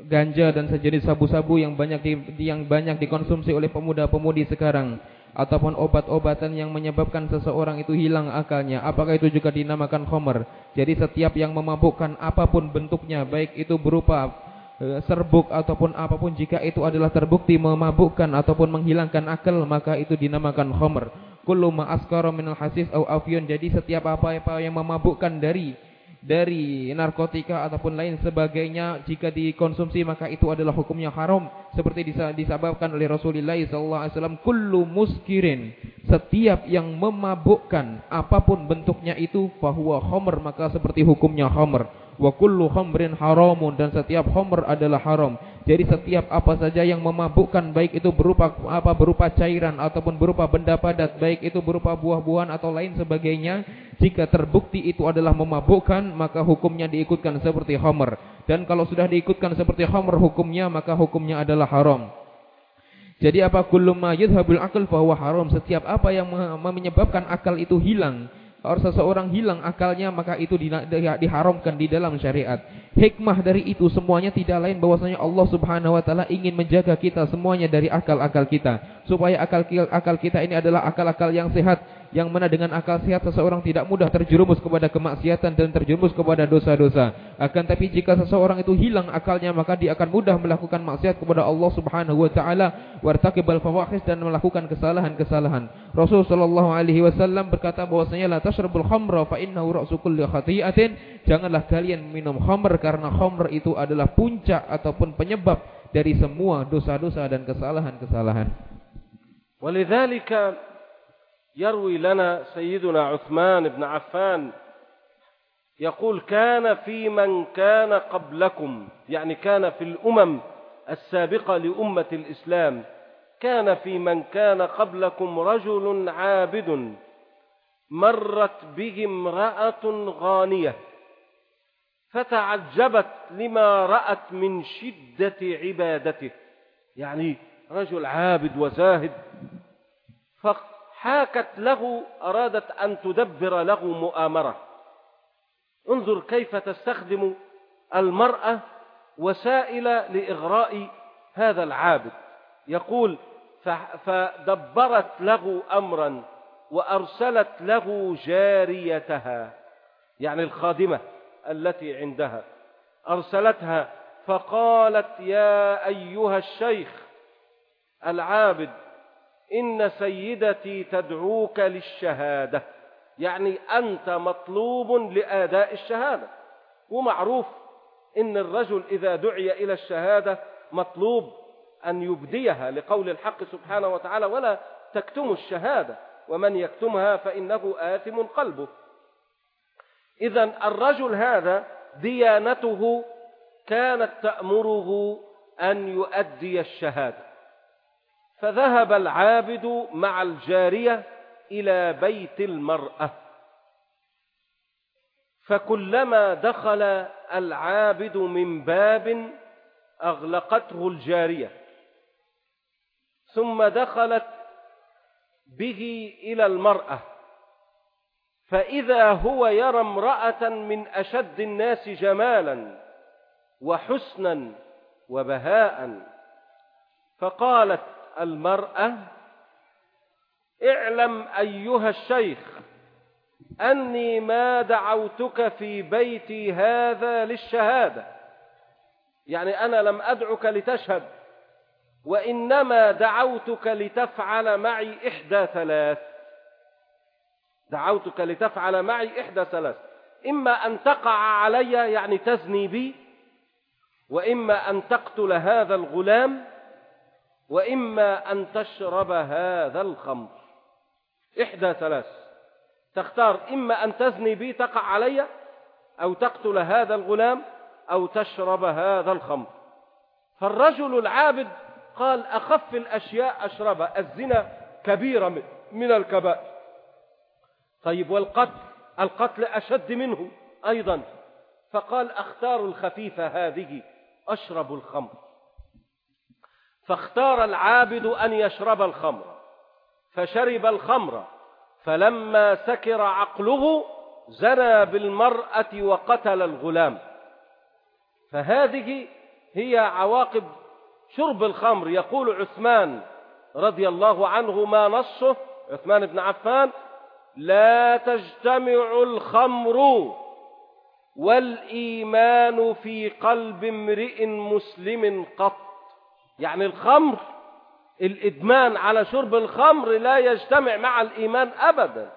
ganja dan sejenis sabu-sabu yang banyak di, yang banyak dikonsumsi oleh pemuda-pemudi sekarang ataupun obat-obatan yang menyebabkan seseorang itu hilang akalnya. Apakah itu juga dinamakan khamr jadi setiap yang memabukkan apa pun bentuknya baik itu berupa e, serbuk ataupun apa pun jika itu adalah terbukti memabukkan ataupun menghilangkan akal maka itu dinamakan khamr kullu ma askara minal hasis au afyun jadi setiap apa-apa yang memabukkan dari dari narkotika ataupun lain sebagainya jika dikonsumsi maka itu adalah hukumnya haram. Seperti disababkan oleh Rasulullah sallallahu alaihi wasallam kullu muskirin. Setiap yang memabukkan apa pun bentuknya itu fahuwa khamr maka seperti hukumnya khamr. Wa kullu khamrin haramun dan setiap khamr adalah haram jadi setiap apa saja yang memabukkan baik itu berupa apa berupa cairan ataupun berupa benda padat, baik itu berupa buah-buahan atau lain sebagainya, jika terbukti itu adalah memabukkan, maka hukumnya diikutkan seperti khamr. Dan kalau sudah diikutkan seperti khamr hukumnya, maka hukumnya adalah haram. Jadi apa kullu ma yadhhabul aql fa haram. Setiap apa yang menyebabkan akal itu hilang Kalau seseorang hilang akalnya maka itu diharamkan di dalam syariat. Hikmah dari itu semuanya tidak lain bahwasanya Allah Subhanahu wa taala ingin menjaga kita semuanya dari akal-akal kita supaya akal akal kita ini adalah akal-akal yang sehat yang mana dengan akal sehat seseorang tidak mudah terjerumus kepada kemaksiatan dan terjerumus kepada dosa-dosa. Akan tapi jika seseorang itu hilang akalnya maka dia akan mudah melakukan maksiat kepada Allah Subhanahu wa taala, wartakibal fawahish dan melakukan kesalahan-kesalahan. Rasul sallallahu alaihi wasallam berkata bahwasanya la tashrabul khamra fa innahu ra'su kulli khati'atin. Janganlah kalian minum khamr karena khamr itu adalah puncak ataupun penyebab dari semua dosa-dosa dan kesalahan-kesalahan. Walidzalika يروي لنا سيدنا عثمان بن عفان يقول كان في من كان قبلكم يعني كان في الأمم السابقة لأمة الإسلام كان في من كان قبلكم رجل عابد مرت به امرأة غانية فتعجبت لما رأت من شدة عبادته. يعني رجل عابد وزاهد حاكت له أرادت أن تدبر له مؤامرة. انظر كيف تستخدم المرأة وسائل لإغراء هذا العابد. يقول فدبرت له أمرا وأرسلت له جاريتها. يعني الخادمة. التي عندها أرسلتها فقالت يا أيها الشيخ العابد إن سيدتي تدعوك للشهادة يعني أنت مطلوب لآداء الشهادة ومعروف إن الرجل إذا دعي إلى الشهادة مطلوب أن يبديها لقول الحق سبحانه وتعالى ولا تكتم الشهادة ومن يكتمها فإنه آثم قلبه. إذا الرجل هذا ديانته كانت تأمره أن يؤدي الشهادة. فذهب العابد مع الجارية إلى بيت المرأة. فكلما دخل العابد من باب أغلقته الجارية. ثم دخلت به إلى المرأة. فإذا هو يرى امرأة من أشد الناس جمالا وحسنا وبهاء فقالت المرأة اعلم أيها الشيخ أني ما دعوتك في بيتي هذا للشهادة يعني أنا لم أدعك لتشهد وإنما دعوتك لتفعل معي إحدى ثلاث. دعوتك لتفعل معي إحدى ثلاث. إما أن تقع علي يعني تزني بي وإما أن تقتل هذا الغلام وإما أن تشرب هذا الخمر. إحدى ثلاث. تختار إما أن تزني بي تقع علي أو تقتل هذا الغلام أو تشرب هذا الخمر. فالرجل العابد قال أخف الأشياء أشربها الزنا كبيرة من الكبائر. طيب والقتل القتل أشد منه أيضا. فقال أختار الخفيفة هذه أشرب الخمر. فاختار العابد أن يشرب الخمر. فشرب الخمر فلما سكر عقله زنى بالمرأة وقتل الغلام. فهذه هي عواقب شرب الخمر. يقول عثمان رضي الله عنه ما نصه عثمان بن عفان لا تجتمع الخمر والإيمان في قلب امرئ مسلم قط. يعني الخمر الإدمان على شرب الخمر لا يجتمع مع الإيمان أبدا.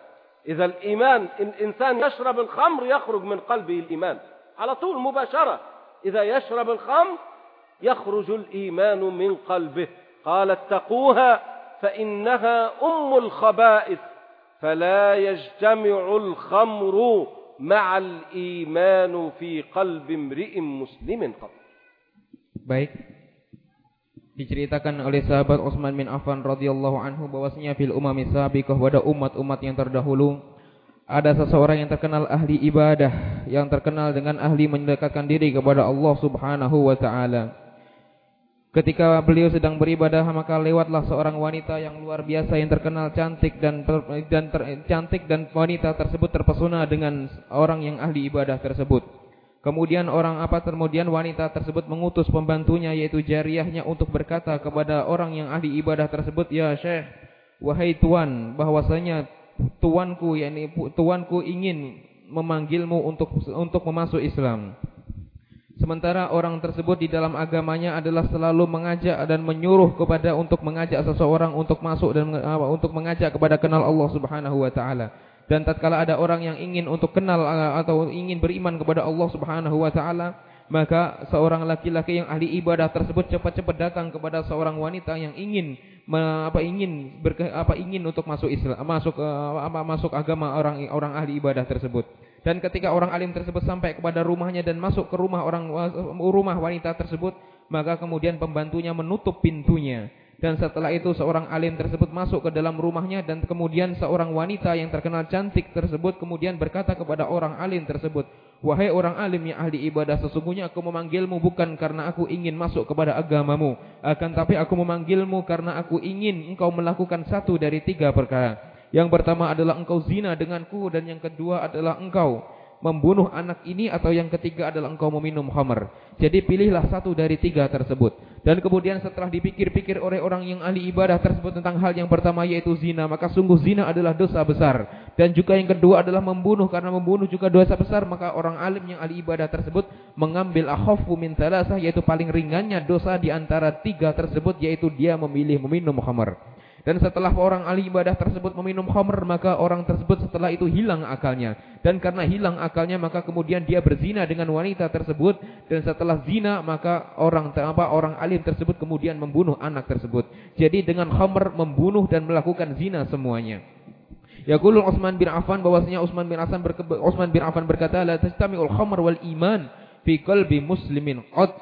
إذا الإيمان الإنسان يشرب الخمر يخرج من قلبه الإيمان. على طول مباشرة إذا يشرب الخمر يخرج الإيمان من قلبه. قال اتقوها فإنها أم الخبائث. فلا يجتمع الخمر مع الإيمان في قلب امرئ مسلم قط Baik, diceritakan oleh sahabat Utsman bin Affan radhiyallahu anhu bahwasanya fil umami sabiqah pada umat-umat yang terdahulu ada seseorang yang terkenal ahli ibadah yang terkenal dengan ahli mendekatkan diri kepada Allah Subhanahu wa taala. Ketika beliau sedang beribadah maka lewatlah seorang wanita yang luar biasa yang terkenal cantik dan ter, dan ter, cantik dan wanita tersebut terpesona dengan orang yang ahli ibadah tersebut. Kemudian orang apa kemudian wanita tersebut mengutus pembantunya yaitu jariahnya untuk berkata kepada orang yang ahli ibadah tersebut, "Ya Syekh, wahai tuan, bahwasanya tuanku yakni tuanku ingin memanggilmu untuk untuk memasuk Islam." Sementara orang tersebut di dalam agamanya adalah selalu mengajak dan menyuruh kepada untuk mengajak seseorang untuk masuk dan untuk mengajak kepada kenal Allah Subhanahu wa taala. Dan tatkala ada orang yang ingin untuk kenal atau ingin beriman kepada Allah Subhanahu wa taala, maka seorang laki-laki yang ahli ibadah tersebut cepat-cepat datang kepada seorang wanita yang ingin apa ingin berke, apa ingin untuk masuk Islam, masuk apa masuk agama orang orang ahli ibadah tersebut. Dan ketika orang alim tersebut sampai kepada rumahnya dan masuk ke rumah orang rumah wanita tersebut, maka kemudian pembantunya menutup pintunya. Dan setelah itu seorang alim tersebut masuk ke dalam rumahnya dan kemudian seorang wanita yang terkenal cantik tersebut kemudian berkata kepada orang alim tersebut, "Wahai orang alim yang ahli ibadah, sesungguhnya aku memanggilmu bukan karena aku ingin masuk kepada agamamu, akan tapi aku memanggilmu karena aku ingin engkau melakukan satu dari tiga perkara." Yang pertama adalah engkau zina denganku dan yang kedua adalah engkau membunuh anak ini atau yang ketiga adalah engkau meminum khamar. Jadi pilihlah satu dari tiga tersebut. Dan kemudian setelah dipikir-pikir oleh orang yang ahli ibadah tersebut tentang hal yang pertama yaitu zina, maka sungguh zina adalah dosa besar. Dan juga yang kedua adalah membunuh karena membunuh juga dosa besar, maka orang alim yang ahli ibadah tersebut mengambil akhafu min thalathah yaitu paling ringannya dosa di antara tiga tersebut yaitu dia memilih meminum khamar. Dan setelah orang ahli ibadah tersebut meminum khamr, maka orang tersebut setelah itu hilang akalnya. Dan karena hilang akalnya, maka kemudian dia berzina dengan wanita tersebut. Dan setelah zina, maka orang apa orang alim tersebut kemudian membunuh anak tersebut. Jadi dengan khamr membunuh dan melakukan zina semuanya. Yaqulu Utsman bin Affan bahwasanya Utsman bin Affan Utsman bin Affan berkata la tastami'ul khamr wal iman fi qalbi muslimin qad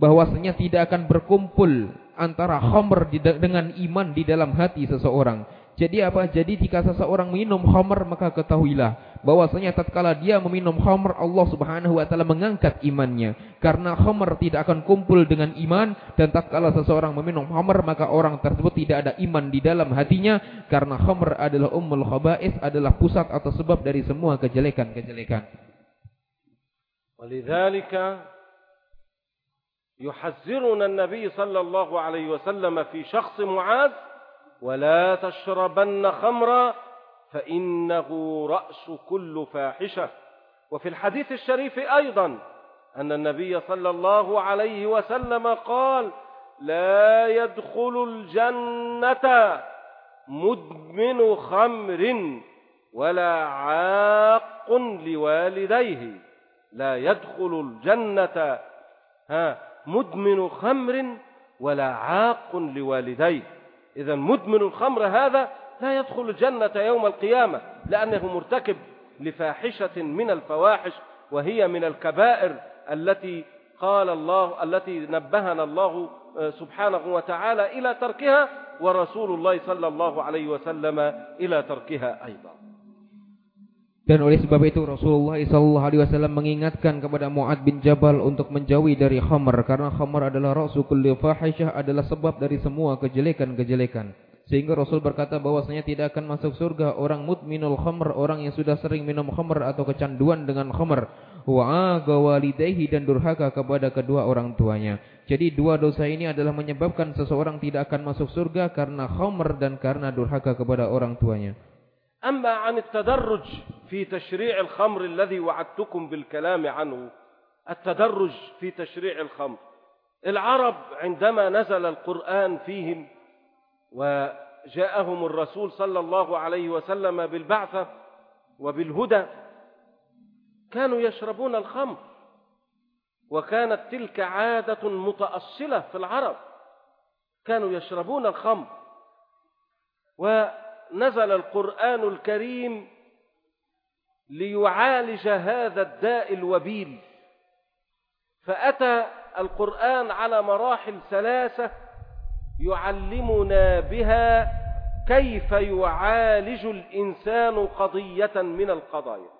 bahwasanya tidak akan berkumpul antara khamr dengan iman di dalam hati seseorang. Jadi apa? Jadi jika seseorang minum khamr maka ketahuilah bahwasanya tatkala dia meminum khamr Allah Subhanahu wa taala mengangkat imannya. Karena khamr tidak akan kumpul dengan iman dan tatkala seseorang meminum khamr maka orang tersebut tidak ada iman di dalam hatinya karena khamr adalah ummul khaba'is adalah pusat atau sebab dari semua kejelekan-kejelekan. Walidzalika يحذرنا النبي صلى الله عليه وسلم في شخص معاذ ولا تشربن خمرا فإنه رأس كل فاحشة. وفي الحديث الشريف أيضا أن النبي صلى الله عليه وسلم قال لا يدخل الجنة مدمن خمر ولا عاق لوالديه. لا يدخل الجنة. ها مدمن خمر ولا عاق لوالديه. إذا مدمن الخمر هذا لا يدخل الجنة يوم القيامة لأنه مرتكب لفاحشة من الفواحش وهي من الكبائر التي قال الله التي نبهنا الله سبحانه وتعالى إلى تركها ورسول الله صلى الله عليه وسلم إلى تركها أيضا. Dan oleh sebab itu Rasulullah SAW mengingatkan kepada Mu'ad bin Jabal untuk menjauhi dari khamar karena khamar adalah rasul kulli fahisyah adalah sebab dari semua kejelekan-kejelekan. Sehingga Rasul berkata bahwasanya tidak akan masuk surga orang mutminul khamr, orang yang sudah sering minum khamr atau kecanduan dengan khamr, wa walidayhi dan durhaka kepada kedua orang tuanya. Jadi dua dosa ini adalah menyebabkan seseorang tidak akan masuk surga karena khamr dan karena durhaka kepada orang tuanya. أما عن التدرج في تشريع الخمر الذي وعدتكم بالكلام عنه التدرج في تشريع الخمر. العرب عندما نزل القرآن فيهم وجاءهم الرسول صلى الله عليه وسلم بالبعثة وبالهدى كانوا يشربون الخمر. وكانت تلك عادة متأصلة في العرب كانوا يشربون الخمر. و نزل القرآن الكريم ليعالج هذا الداء الوبيل. فأتى القرآن على مراحل ثلاثة يعلمنا بها كيف يعالج الإنسان قضية من القضايا.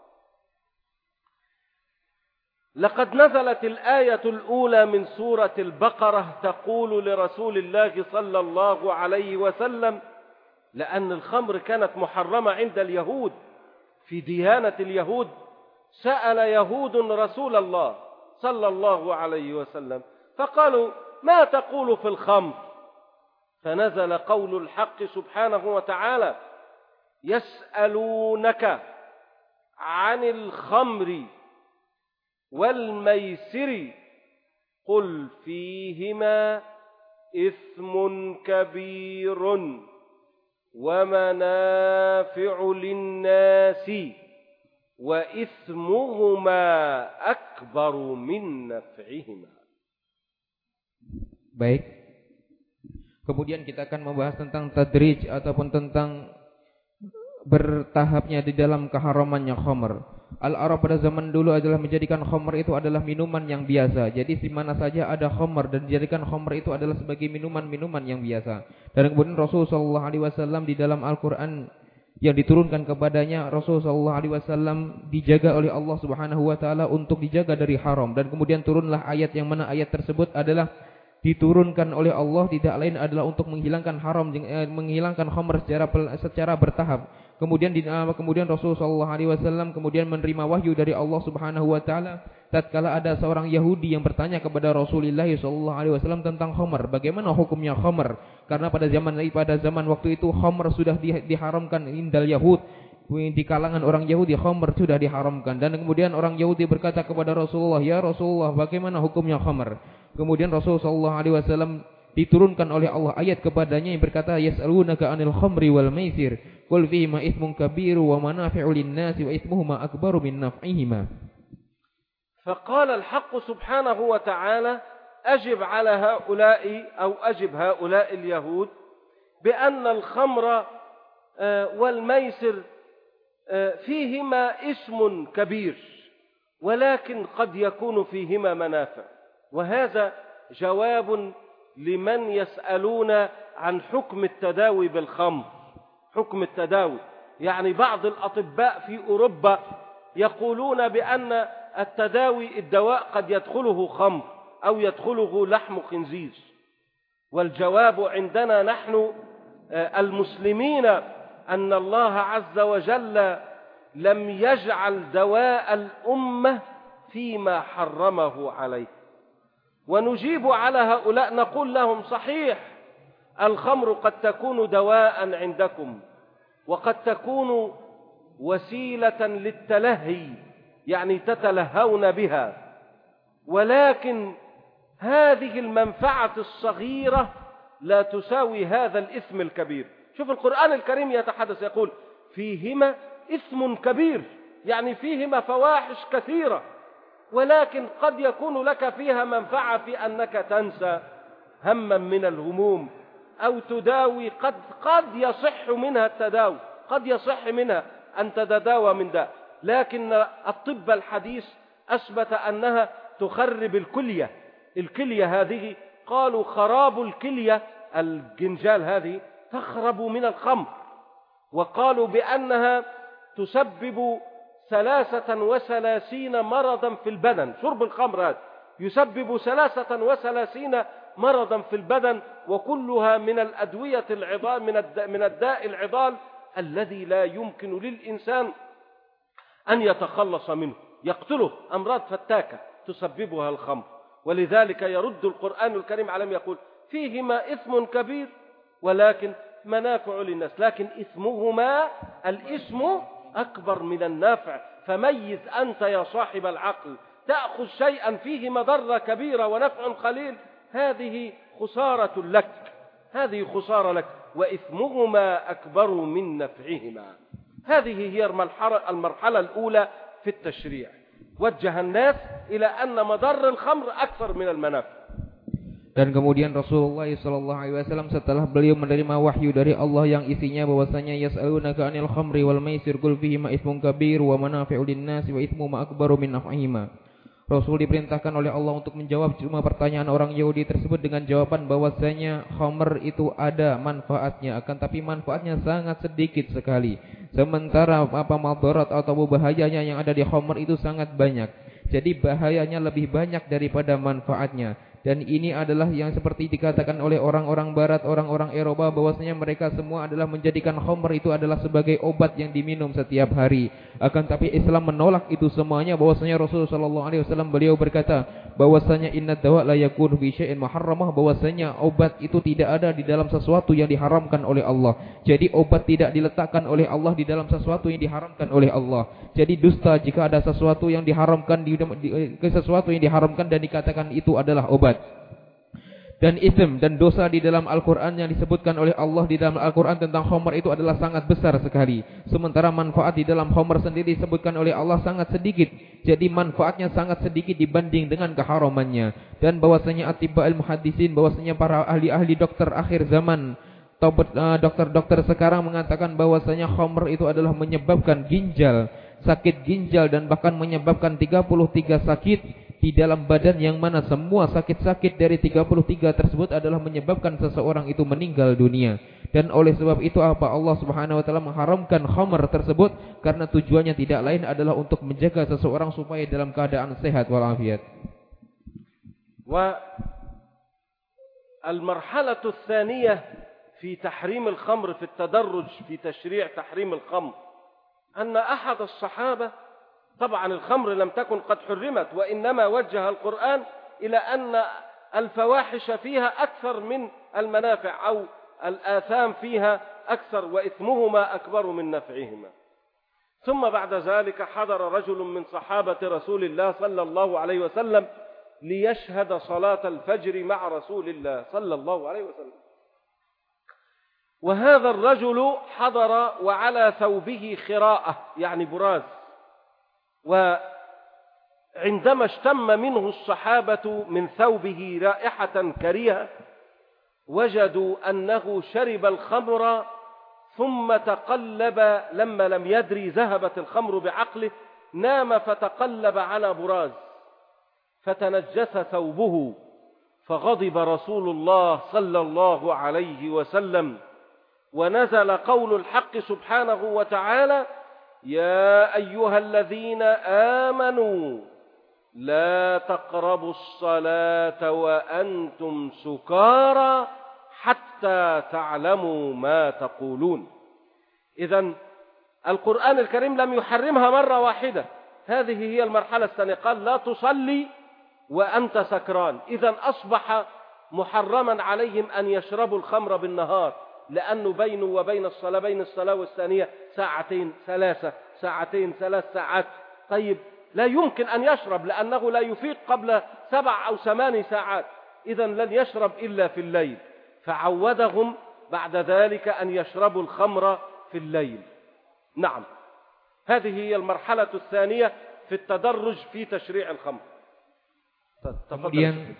لقد نزلت الآية الأولى من سورة البقرة تقول لرسول الله صلى الله عليه وسلم لأن الخمر كانت محرمة عند اليهود. في ديانة اليهود سأل يهود رسول الله صلى الله عليه وسلم فقالوا ما تقول في الخمر؟ فنزل قول الحق سبحانه وتعالى يسألونك عن الخمر والميسر قل فيهما إثم كبير. ومنافع للناس وإثمهما أكبر من نفعهما Baik. Kemudian kita akan membahas tentang tadrij ataupun tentang bertahapnya di dalam keharamannya khamr. Al-Arab pada zaman dulu adalah menjadikan khamr itu adalah minuman yang biasa. Jadi di mana saja ada khamr dan dijadikan khamr itu adalah sebagai minuman-minuman yang biasa. Dan kemudian Rasulullah sallallahu alaihi wasallam di dalam Al-Qur'an yang diturunkan kepadanya Rasulullah sallallahu alaihi wasallam dijaga oleh Allah Subhanahu wa taala untuk dijaga dari haram dan kemudian turunlah ayat yang mana ayat tersebut adalah diturunkan oleh Allah tidak lain adalah untuk menghilangkan haram eh, menghilangkan khamr secara secara bertahap Kemudian di, uh, kemudian Rasulullah sallallahu alaihi wasallam kemudian menerima wahyu dari Allah Subhanahu wa taala tatkala ada seorang Yahudi yang bertanya kepada Rasulullah sallallahu alaihi wasallam tentang khamr, bagaimana hukumnya khamr? Karena pada zaman pada zaman waktu itu khamr sudah di, diharamkan indal Yahud di kalangan orang Yahudi khamr sudah diharamkan dan kemudian orang Yahudi berkata kepada Rasulullah, "Ya Rasulullah, bagaimana hukumnya khamr?" Kemudian Rasulullah sallallahu alaihi wasallam diturunkan oleh Allah ayat kepadanya yang berkata yas'alunaka 'anil khamri wal maisir ithmun kabiru wa manafi'u lin-nasi wa ithmuhuma akbaru min naf'ihima فقال الحق سبحانه وتعالى أجب على هؤلاء أو أجب هؤلاء اليهود بأن الخمر والميسر فيهما اسم كبير ولكن قد يكون فيهما منافع. وهذا جواب لمن يسألون عن حكم التداوي بالخمر. حكم التداوي. يعني بعض الأطباء في أوروبا يقولون بأن التداوي الدواء قد يدخله خمر أو يدخله لحم خنزير. والجواب عندنا نحن المسلمين أن الله عز وجل لم يجعل دواء الأمة فيما حرمه عليه. ونجيب على هؤلاء نقول لهم صحيح الخمر قد تكون دواء عندكم. وقد تكون وسيلة للتلهي يعني تتلهون بها. ولكن هذه المنفعة الصغيرة لا تساوي هذا الإثم الكبير. شوف القرآن الكريم يتحدث يقول فيهما إثم كبير يعني فيهما فواحش كثيرة. ولكن قد يكون لك فيها منفعة في أنك تنسى هما من الهموم. أو تداوي قد قد يصح منها التداوي قد يصح منها أن تتداوى من ده. لكن الطب الحديث أثبت أنها تخرب الكلية. الكلية هذه قالوا خراب الكلية الجنجال هذه تخرب من الخمر. وقالوا بأنها تسبب ثلاثة وثلاثين مرضا في البدن. شرب الخمر هذا. يسبب ثلاثة وثلاثين مرضا في البدن وكلها من الأدوية العضال من من الداء العضال الذي لا يمكن للإنسان أن يتخلص منه. يقتله أمراض فتاكة تسببها الخمر. ولذلك يرد القرآن الكريم على يقول فيهما إثم كبير ولكن منافع للناس. لكن إثمهما الإثم أكبر من النافع. فميز أنت يا صاحب العقل. تأخذ شيئا فيه مضرة كبيرة ونفع قليل. هذه خسارة لك هذه خسارة لك وإثمهما أكبر من نفعهما هذه هي المرحلة الأولى في التشريع وجه الناس إلى أن مضر الخمر أكثر من المنافع Dan kemudian Rasulullah sallallahu alaihi wasallam setelah beliau menerima wahyu dari Allah yang isinya bahwasanya yas'alunaka 'anil khamri wal maisir qul fihi ma itsmun kabir wa manafi'u lin-nasi wa itsmu ma akbaru min naf'ihima. Rasul diperintahkan oleh Allah untuk menjawab cuma pertanyaan orang Yahudi tersebut dengan jawaban bahwasanya khamr itu ada manfaatnya akan tapi manfaatnya sangat sedikit sekali. Sementara apa madarat atau bahayanya yang ada di khamr itu sangat banyak. Jadi bahayanya lebih banyak daripada manfaatnya. Dan ini adalah yang seperti dikatakan oleh orang-orang barat, orang-orang Eropa bahwasanya mereka semua adalah menjadikan khamr itu adalah sebagai obat yang diminum setiap hari. Akan tapi Islam menolak itu semuanya bahwasanya Rasulullah sallallahu alaihi wasallam beliau berkata bahwasanya inna dawa la yakunu fi syai'in muharramah bahwasanya obat itu tidak ada di dalam sesuatu yang diharamkan oleh Allah. Jadi obat tidak diletakkan oleh Allah di dalam sesuatu yang diharamkan oleh Allah. Jadi dusta jika ada sesuatu yang diharamkan di, di, di sesuatu yang diharamkan dan dikatakan itu adalah obat dan ism dan dosa di dalam Al-Quran yang disebutkan oleh Allah di dalam Al-Quran tentang Homer itu adalah sangat besar sekali. Sementara manfaat di dalam Homer sendiri disebutkan oleh Allah sangat sedikit. Jadi manfaatnya sangat sedikit dibanding dengan keharamannya. Dan bahwasanya atibah al-muhadisin, bahwasanya para ahli-ahli dokter akhir zaman, uh, dokter-dokter sekarang mengatakan bahwasanya Homer itu adalah menyebabkan ginjal, sakit ginjal dan bahkan menyebabkan 33 sakit di dalam badan yang mana semua sakit-sakit dari 33 tersebut adalah menyebabkan seseorang itu meninggal dunia. Dan oleh sebab itu apa Allah Subhanahu wa taala mengharamkan khamar tersebut karena tujuannya tidak lain adalah untuk menjaga seseorang supaya dalam keadaan sehat walafiat. Wa al-marhalatu tsaniyah fi tahrim al-khamr fi at-tadarruj fi tashri' tahrim al-khamr anna ahad as-sahabah طبعا الخمر لم تكن قد حرمت وإنما وجه القرآن إلى أن الفواحش فيها أكثر من المنافع أو الآثام فيها أكثر وإثمهما أكبر من نفعهما. ثم بعد ذلك حضر رجل من صحابة رسول الله صلى الله عليه وسلم ليشهد صلاة الفجر مع رسول الله صلى الله عليه وسلم. وهذا الرجل حضر وعلى ثوبه خراءة يعني براز. وعندما اشتم منه الصحابة من ثوبه رائحة كريهة وجدوا أنه شرب الخمر ثم تقلب لما لم يدري ذهبت الخمر بعقله نام فتقلب على براز فتنجس ثوبه فغضب رسول الله صلى الله عليه وسلم ونزل قول الحق سبحانه وتعالى يا أيها الذين آمنوا لا تقربوا الصلاة وأنتم سكارى حتى تعلموا ما تقولون. إذا القرآن الكريم لم يحرمها مرة واحدة. هذه هي المرحلة الثانية. قال لا تصلي وأنت سكران. إذا أصبح محرما عليهم أن يشربوا الخمر بالنهار. لأنه بينه وبين الصلاة بين الصلاة والثانية ساعتين ثلاثة ساعتين ثلاث ساعات. طيب لا يمكن أن يشرب لأنه لا يفيق قبل سبع أو ثمان ساعات. إذا لن يشرب إلا في الليل. فعودهم بعد ذلك أن يشربوا الخمر في الليل. نعم. هذه هي المرحلة الثانية في التدرج في تشريع الخمر. تفضل.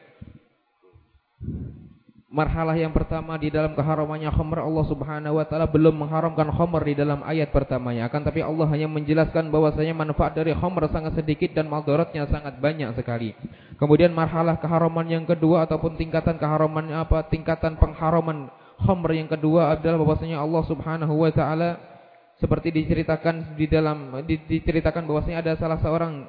Marhalah yang pertama di dalam keharamannya khamr Allah Subhanahu wa taala belum mengharamkan khamr di dalam ayat pertamanya akan tapi Allah hanya menjelaskan bahwasanya manfaat dari khamr sangat sedikit dan madaratnya sangat banyak sekali. Kemudian marhalah keharaman yang kedua ataupun tingkatan keharaman apa tingkatan pengharaman khamr yang kedua adalah bahwasanya Allah Subhanahu wa taala seperti diceritakan di dalam diceritakan bahwasanya ada salah seorang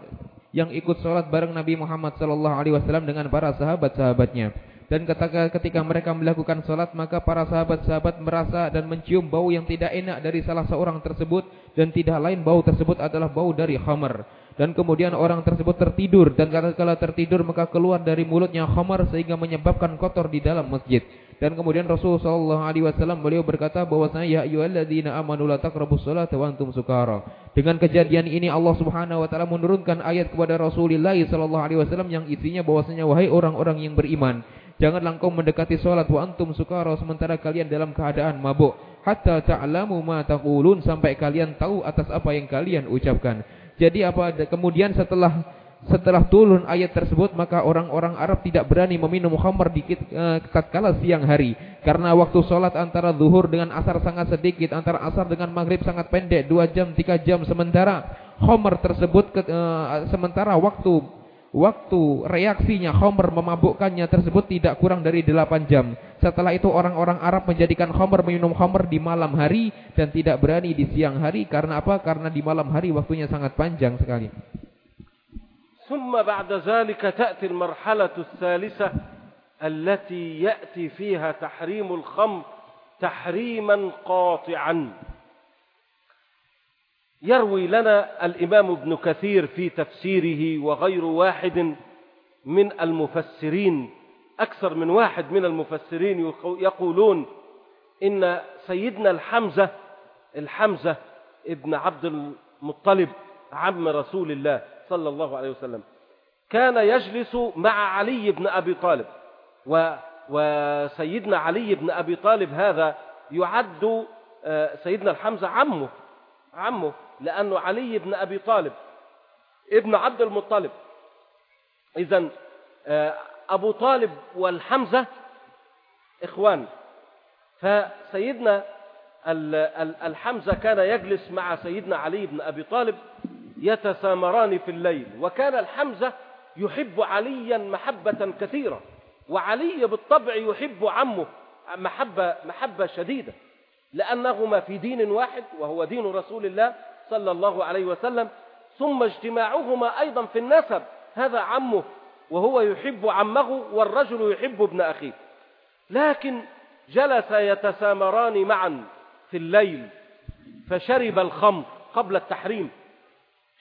yang ikut sholat bareng Nabi Muhammad wasallam dengan para sahabat-sahabatnya. Dan ketika mereka melakukan sholat maka para sahabat-sahabat merasa dan mencium bau yang tidak enak dari salah seorang tersebut dan tidak lain bau tersebut adalah bau dari khamar. Dan kemudian orang tersebut tertidur dan kala tertidur maka keluar dari mulutnya khamar sehingga menyebabkan kotor di dalam masjid. Dan kemudian Rasulullah sallallahu alaihi wasallam beliau berkata bahwasanya ya ayyuhalladzina amanu la taqrabus salata wa antum sukara. Dengan kejadian ini Allah Subhanahu wa taala menurunkan ayat kepada Rasulullah sallallahu alaihi wasallam yang isinya bahwasanya wahai orang-orang yang beriman Janganlah engkau mendekati solat wa antum sukara sementara kalian dalam keadaan mabuk. Hatta ta'lamu ma taqulun sampai kalian tahu atas apa yang kalian ucapkan. Jadi apa kemudian setelah setelah turun ayat tersebut maka orang-orang Arab tidak berani meminum khamr di uh, tatkala siang hari karena waktu solat antara zuhur dengan asar sangat sedikit antara asar dengan maghrib sangat pendek dua jam tiga jam sementara khamr tersebut uh, sementara waktu Waktu reaksinya Khomer memabukkannya tersebut tidak kurang dari 8 jam. Setelah itu orang-orang Arab menjadikan Khomer minum Khomer di malam hari dan tidak berani di siang hari. Karena apa? Karena di malam hari waktunya sangat panjang sekali. ثم بعد ذلك تأتي المرحلة الثالثة التي يأتي فيها تحريم الخمر تحريما قاطعا يروي لنا الإمام ابن كثير في تفسيره وغير واحد من المفسرين. أكثر من واحد من المفسرين يقولون إن سيدنا الحمزة الحمزة ابن عبد المطلب عم رسول الله صلى الله عليه وسلم كان يجلس مع علي بن أبي طالب. و وسيدنا علي بن أبي طالب هذا يعد آه، سيدنا الحمزة عمه عمه. لأنه علي بن أبي طالب ابن عبد المطلب. إذا آه، أبو طالب والحمزة إخوان. فسيدنا الحمزة كان يجلس مع سيدنا علي بن أبي طالب يتسامران في الليل. وكان الحمزة يحب عليا محبة كثيرة وعلي بالطبع يحب عمه محبة, محبة شديدة لأنهما في دين واحد وهو دين رسول الله صلى الله عليه وسلم ثم اجتماعهما أيضا في النسب. هذا عمه وهو يحب عمه والرجل يحب ابن أخيه. لكن جلس يتسامران معا في الليل فشرب الخمر قبل التحريم.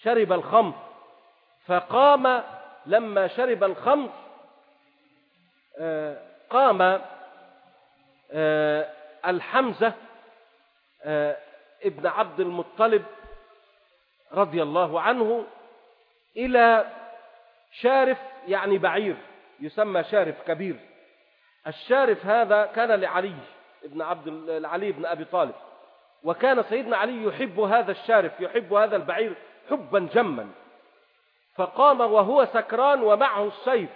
شرب الخمر فقام لما شرب الخمر آه، قام آه، الحمزة آه، ابن عبد المطلب رضي الله عنه إلى شارف يعني بعير يسمى شارف كبير. الشارف هذا كان لعلي ابن عبد علي بن أبي طالب. وكان سيدنا علي يحب هذا الشارف يحب هذا البعير حبا جما. فقام وهو سكران ومعه السيف.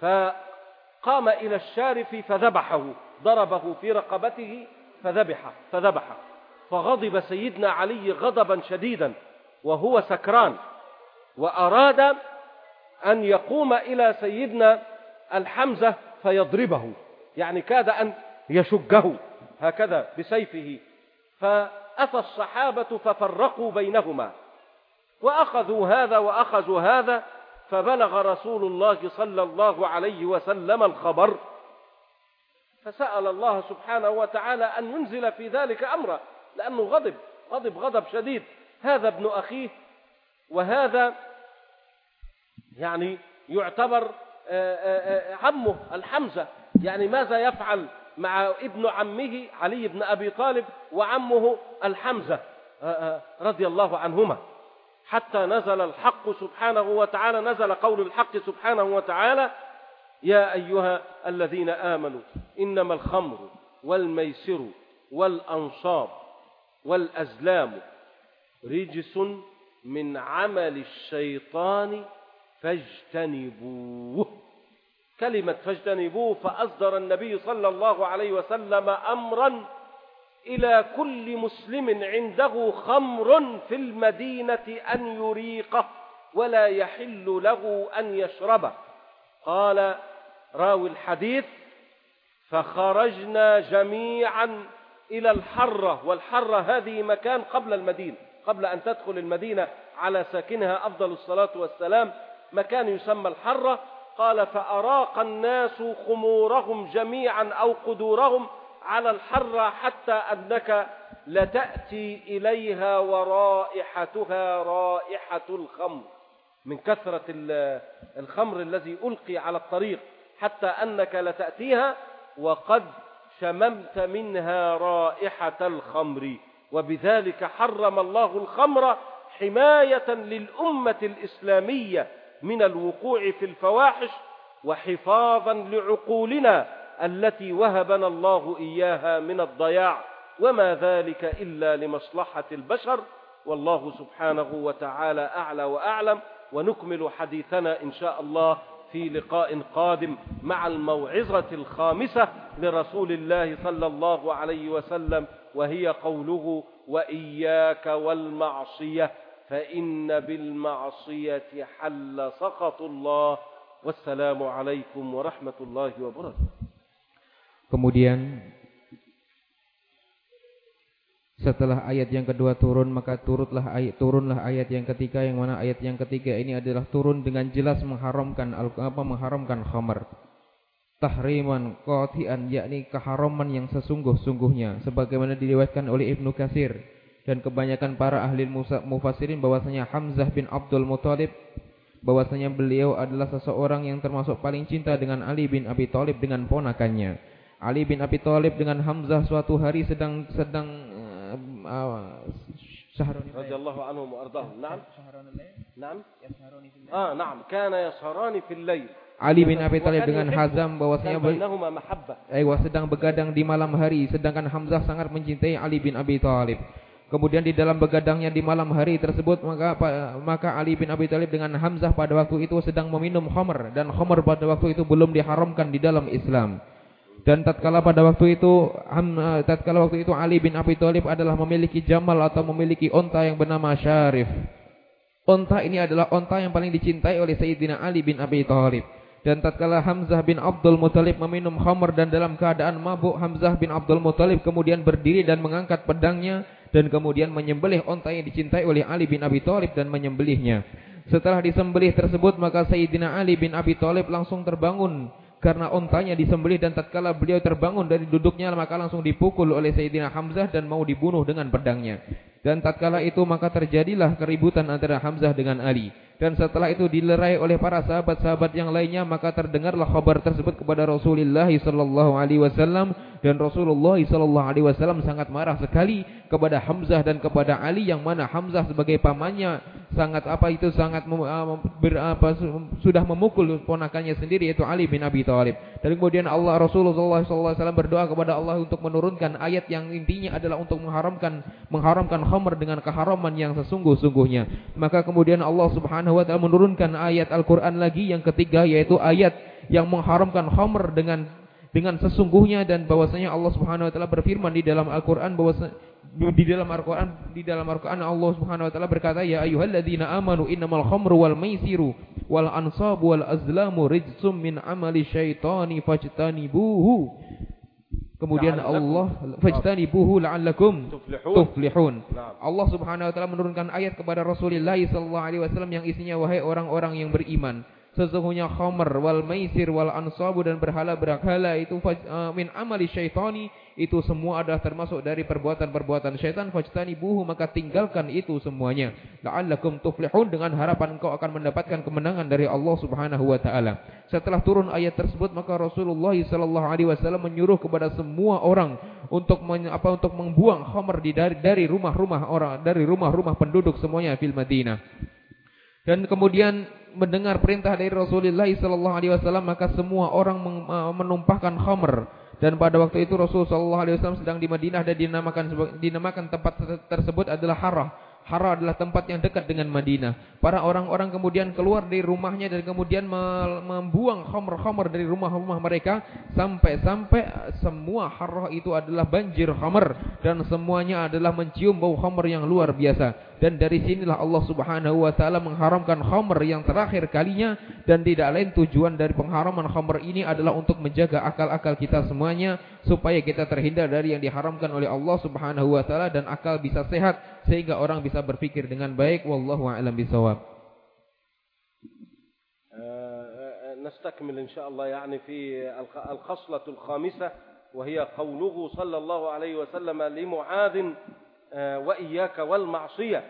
فقام إلى الشارف فذبحه ضربه في رقبته فذبحه فذبحه. فغضب سيدنا علي غضبا شديدا وهو سكران وأراد أن يقوم إلى سيدنا الحمزة فيضربه يعني كاد أن يشجه هكذا بسيفه. فأتى الصحابة ففرقوا بينهما وأخذوا هذا وأخذوا هذا فبلغ رسول الله صلى الله عليه وسلم الخبر. فسأل الله سبحانه وتعالى أن ينزل في ذلك أمرا. لأنه غضب غضب غضب شديد. هذا ابن أخيه وهذا يعني يعتبر آه، آه، آه، عمه الحمزة. يعني ماذا يفعل مع ابن عمه علي بن أبي طالب وعمه الحمزة؟ رضي الله عنهما. حتى نزل الحق سبحانه وتعالى نزل قول الحق سبحانه وتعالى يا أيها الذين آمنوا إنما الخمر والميسر والأنصاب والأزلام رجس من عمل الشيطان فاجتنبوه. كلمة فاجتنبوه فأصدر النبي صلى الله عليه وسلم أمرا إلى كل مسلم عنده خمر في المدينة أن يريقه ولا يحل له أن يشربه. قال راوي الحديث فخرجنا جميعا إلى الحرة والحرة هذه مكان قبل المدينة قبل أن تدخل المدينة على ساكنها أفضل الصلاة والسلام مكان يسمى الحرة. قال فأراق الناس خمورهم جميعا أو قدورهم على الحرة حتى أنك لتأتي إليها ورائحتها رائحة الخمر من كثرة الخمر الذي ألقي على الطريق حتى أنك لتأتيها. وقد شممت منها رائحة الخمر وبذلك حرم الله الخمر حماية للأمة الإسلامية من الوقوع في الفواحش وحفاظا لعقولنا التي وهبنا الله إياها من الضياع وما ذلك إلا لمصلحة البشر. والله سبحانه وتعالى أعلى وأعلم ونكمل حديثنا إن شاء الله. في لقاء قادم مع الموعظة الخامسة لرسول الله صلى الله عليه وسلم وهي قوله وإياك والمعصية فإن بالمعصية حل سخط الله والسلام عليكم ورحمة الله وبركاته. Kemudian Setelah ayat yang kedua turun maka turutlah ayat turunlah ayat yang ketiga yang mana ayat yang ketiga ini adalah turun dengan jelas mengharamkan apa mengharamkan khamar. Tahriman qati'an yakni keharaman yang sesungguh-sungguhnya sebagaimana diriwayatkan oleh Ibnu Katsir dan kebanyakan para ahli mufassirin bahwasanya Hamzah bin Abdul Muthalib bahwasanya beliau adalah seseorang yang termasuk paling cinta dengan Ali bin Abi Thalib dengan ponakannya. Ali bin Abi Thalib dengan Hamzah suatu hari sedang sedang شهر رضي الله عنهم وأرضاهم نعم نعم آه نعم كان يسهران في الليل Ali bin Abi Thalib dengan Hazam bahwasanya Aywa sedang begadang di malam hari sedangkan Hamzah sangat mencintai Ali bin Abi Thalib. Kemudian di dalam begadangnya di malam hari tersebut maka maka Ali bin Abi Thalib dengan Hamzah pada waktu itu sedang meminum khamr dan khamr pada waktu itu belum diharamkan di dalam Islam. Dan tatkala pada waktu itu eh, tatkala waktu itu Ali bin Abi Thalib adalah memiliki jamal atau memiliki onta yang bernama Syarif. Onta ini adalah onta yang paling dicintai oleh Sayyidina Ali bin Abi Thalib. Dan tatkala Hamzah bin Abdul Muthalib meminum khamr dan dalam keadaan mabuk Hamzah bin Abdul Muthalib kemudian berdiri dan mengangkat pedangnya dan kemudian menyembelih onta yang dicintai oleh Ali bin Abi Thalib dan menyembelihnya. Setelah disembelih tersebut maka Sayyidina Ali bin Abi Thalib langsung terbangun karena ontanya disembelih dan tatkala beliau terbangun dari duduknya maka langsung dipukul oleh Sayyidina Hamzah dan mau dibunuh dengan pedangnya. Dan tatkala itu maka terjadilah keributan antara Hamzah dengan Ali. Dan setelah itu dilerai oleh para sahabat-sahabat yang lainnya maka terdengarlah kabar tersebut kepada Rasulullah sallallahu alaihi wasallam dan Rasulullah sallallahu alaihi wasallam sangat marah sekali kepada Hamzah dan kepada Ali yang mana Hamzah sebagai pamannya sangat apa itu sangat uh, ber, apa, sudah memukul ponakannya sendiri yaitu Ali bin Abi Thalib. Dan kemudian Allah Rasulullah sallallahu alaihi wasallam berdoa kepada Allah untuk menurunkan ayat yang intinya adalah untuk mengharamkan mengharamkan khamr dengan keharaman yang sesungguh-sungguhnya. Maka kemudian Allah Subhanahu Subhanahu wa taala menurunkan ayat Al-Qur'an lagi yang ketiga yaitu ayat yang mengharamkan khamr dengan dengan sesungguhnya dan bahwasanya Allah Subhanahu wa taala berfirman di dalam Al-Qur'an bahwa di dalam Al-Qur'an di dalam Al-Qur'an Allah Subhanahu wa taala berkata ya ayyuhalladzina amanu innamal khamru wal maisiru wal ansabu wal azlamu rijsum min amali syaitani fajtanibuhu Kemudian Allah fajtanibuhu la'allakum tuflihun. Allah Subhanahu wa taala menurunkan ayat kepada Rasulullah sallallahu alaihi wasallam yang isinya wahai orang-orang yang beriman sesungguhnya khamr wal maisir wal ansabu dan berhala berhala itu uh, min amali syaitani itu semua adalah termasuk dari perbuatan-perbuatan syaitan. Fajtanibuhu maka tinggalkan itu semuanya. La'allakum tuflihun dengan harapan engkau akan mendapatkan kemenangan dari Allah Subhanahu wa taala. Setelah turun ayat tersebut maka Rasulullah sallallahu alaihi wasallam menyuruh kepada semua orang untuk men, apa untuk membuang khamr di dari dari rumah-rumah orang dari rumah-rumah penduduk semuanya fil Madinah. Dan kemudian mendengar perintah dari Rasulullah sallallahu alaihi wasallam maka semua orang menumpahkan khamr dan pada waktu itu Rasulullah sallallahu alaihi wasallam sedang di Madinah dan dinamakan dinamakan tempat tersebut adalah Harah Hara adalah tempat yang dekat dengan Madinah. Para orang-orang kemudian keluar dari rumahnya dan kemudian membuang khamr-khamr dari rumah-rumah mereka sampai-sampai semua Hara itu adalah banjir khamr dan semuanya adalah mencium bau khamr yang luar biasa Dan dari sinilah Allah Subhanahu wa taala mengharamkan khamr yang terakhir kalinya dan tidak lain tujuan dari pengharaman khamr ini adalah untuk menjaga akal-akal kita semuanya supaya kita terhindar dari yang diharamkan oleh Allah Subhanahu wa taala dan akal bisa sehat sehingga orang bisa berpikir dengan baik wallahu a'lam bisawab نستكمل إن شاء الله يعني في الخصلة الخامسة وهي قوله صلى الله عليه وسلم لمعاذ وإياك والمعصية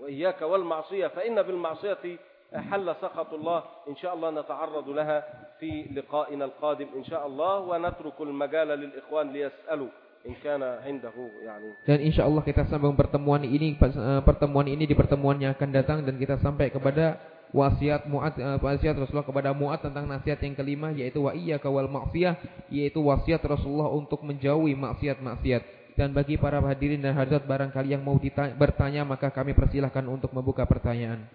وإياك والمعصية فإن بالمعصية حل سخط الله إن شاء الله نتعرض لها في لقائنا القادم إن شاء الله ونترك المجال للإخوان ليسألوا Dan insya Allah kita sambung pertemuan ini eh, pertemuan ini di pertemuan yang akan datang dan kita sampai kepada wasiat Muat eh, wasiat Rasulullah kepada Muat tentang nasihat yang kelima yaitu wa iyyaka wal maksiyah yaitu wasiat Rasulullah untuk menjauhi maksiat-maksiat. Dan bagi para hadirin dan hadirat barangkali yang mau ditanya, bertanya maka kami persilahkan untuk membuka pertanyaan.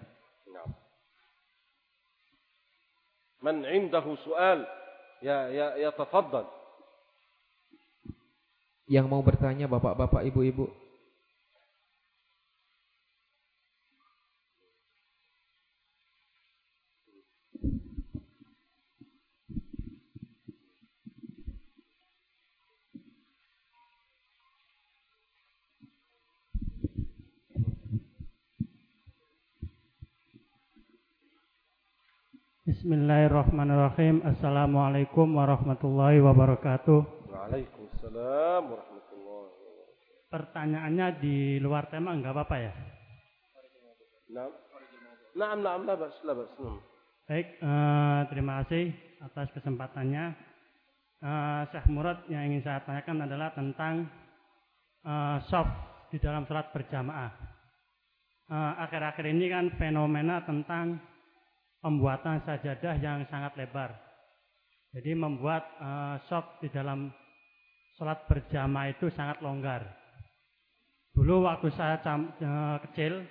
Man indahu su'al ya ya yatafaddal. Yang mau bertanya bapak-bapak, ibu-ibu. Bismillahirrahmanirrahim. Assalamualaikum warahmatullahi wabarakatuh. Waalaikumsalam warahmatullahi wabarakatuh. Pertanyaannya di luar tema enggak apa-apa ya? Naam. Naam, naam, la la. Baik, eh, terima kasih atas kesempatannya. Eh, Syekh Murad yang ingin saya tanyakan adalah tentang eh, soft di dalam sholat berjamaah. Eh, Akhir-akhir ini kan fenomena tentang pembuatan sajadah yang sangat lebar. Jadi membuat soft di dalam sholat berjamaah itu sangat longgar. Dulu waktu saya cam- eh, kecil,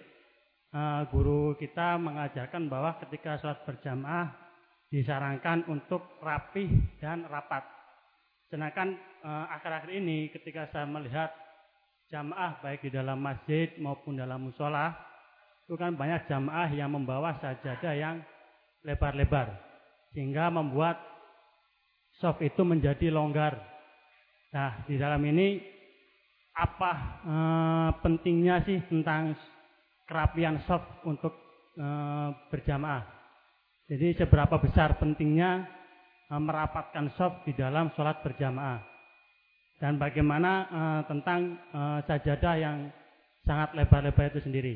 eh, guru kita mengajarkan bahwa ketika sholat berjamaah disarankan untuk rapih dan rapat. Sedangkan akhir-akhir ini ketika saya melihat jamaah baik di dalam masjid maupun dalam musola, itu kan banyak jamaah yang membawa sajadah yang lebar-lebar sehingga membuat soft itu menjadi longgar. Nah, di dalam ini apa eh, pentingnya sih tentang kerapian soft untuk eh, berjamaah? Jadi seberapa besar pentingnya eh, merapatkan soft di dalam sholat berjamaah? Dan bagaimana eh, tentang eh, sajadah yang sangat lebar-lebar itu sendiri?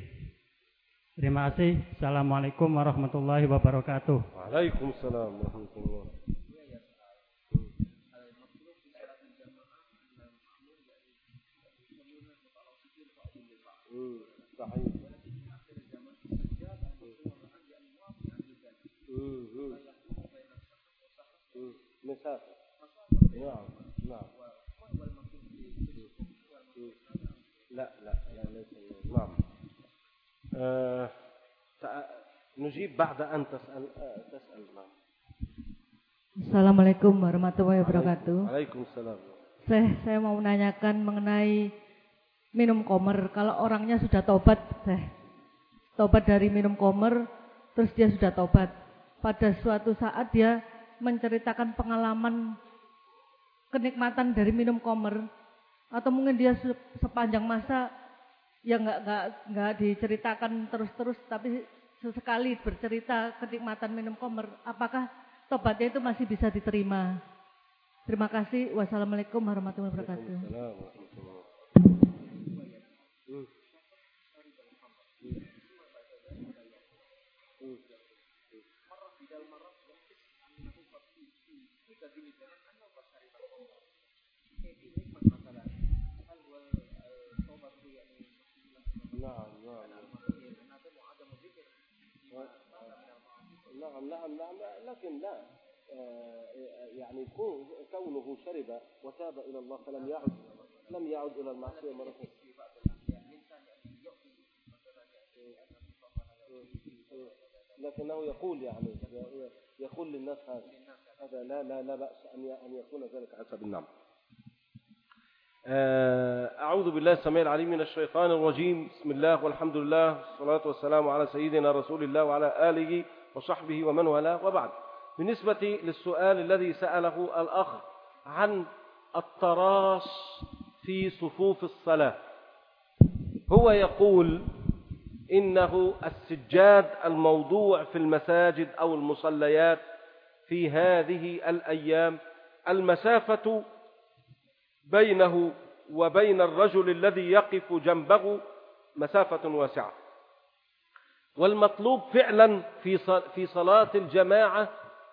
Terima kasih. Assalamualaikum warahmatullahi wabarakatuh. Waalaikumsalam warahmatullahi Hmm, صحيح. Hmm, hmm. Hmm, مسافة. نعم نعم لا لا لا ليس نعم آه، تع- نجيب بعد أن تسأل آه، تسأل نعم Assalamualaikum warahmatullahi wabarakatuh. Waalaikumsalam. Saya, saya mau menanyakan mengenai minum komer. Kalau orangnya sudah tobat, saya tobat dari minum komer, terus dia sudah tobat. Pada suatu saat dia menceritakan pengalaman kenikmatan dari minum komer, atau mungkin dia se- sepanjang masa yang nggak nggak nggak diceritakan terus-terus, tapi sesekali bercerita kenikmatan minum komer. Apakah tobatnya itu masih bisa diterima? Terima kasih. Wassalamualaikum warahmatullahi wabarakatuh. نعم نعم نعم نعم نعم لكن لا آه، يعني كون- كونه شرب وتاب إلى الله فلم يعد لم يعد إلى المعصية مرة لكنه يقول يعني يقول للناس هذا. هذا لا لا لا بأس أن أن يكون ذلك سبيل النعم أعوذ بالله السميع العليم من الشيطان الرجيم. بسم الله والحمد لله والصلاة والسلام على سيدنا رسول الله وعلى آله وصحبه ومن والاه وبعد. بالنسبة للسؤال الذي سأله الأخ عن التراص في صفوف الصلاة هو يقول إنه السجاد الموضوع في المساجد أو المصليات في هذه الأيام المسافة بينه وبين الرجل الذي يقف جنبه مسافة واسعة. والمطلوب فعلا في صلاة الجماعة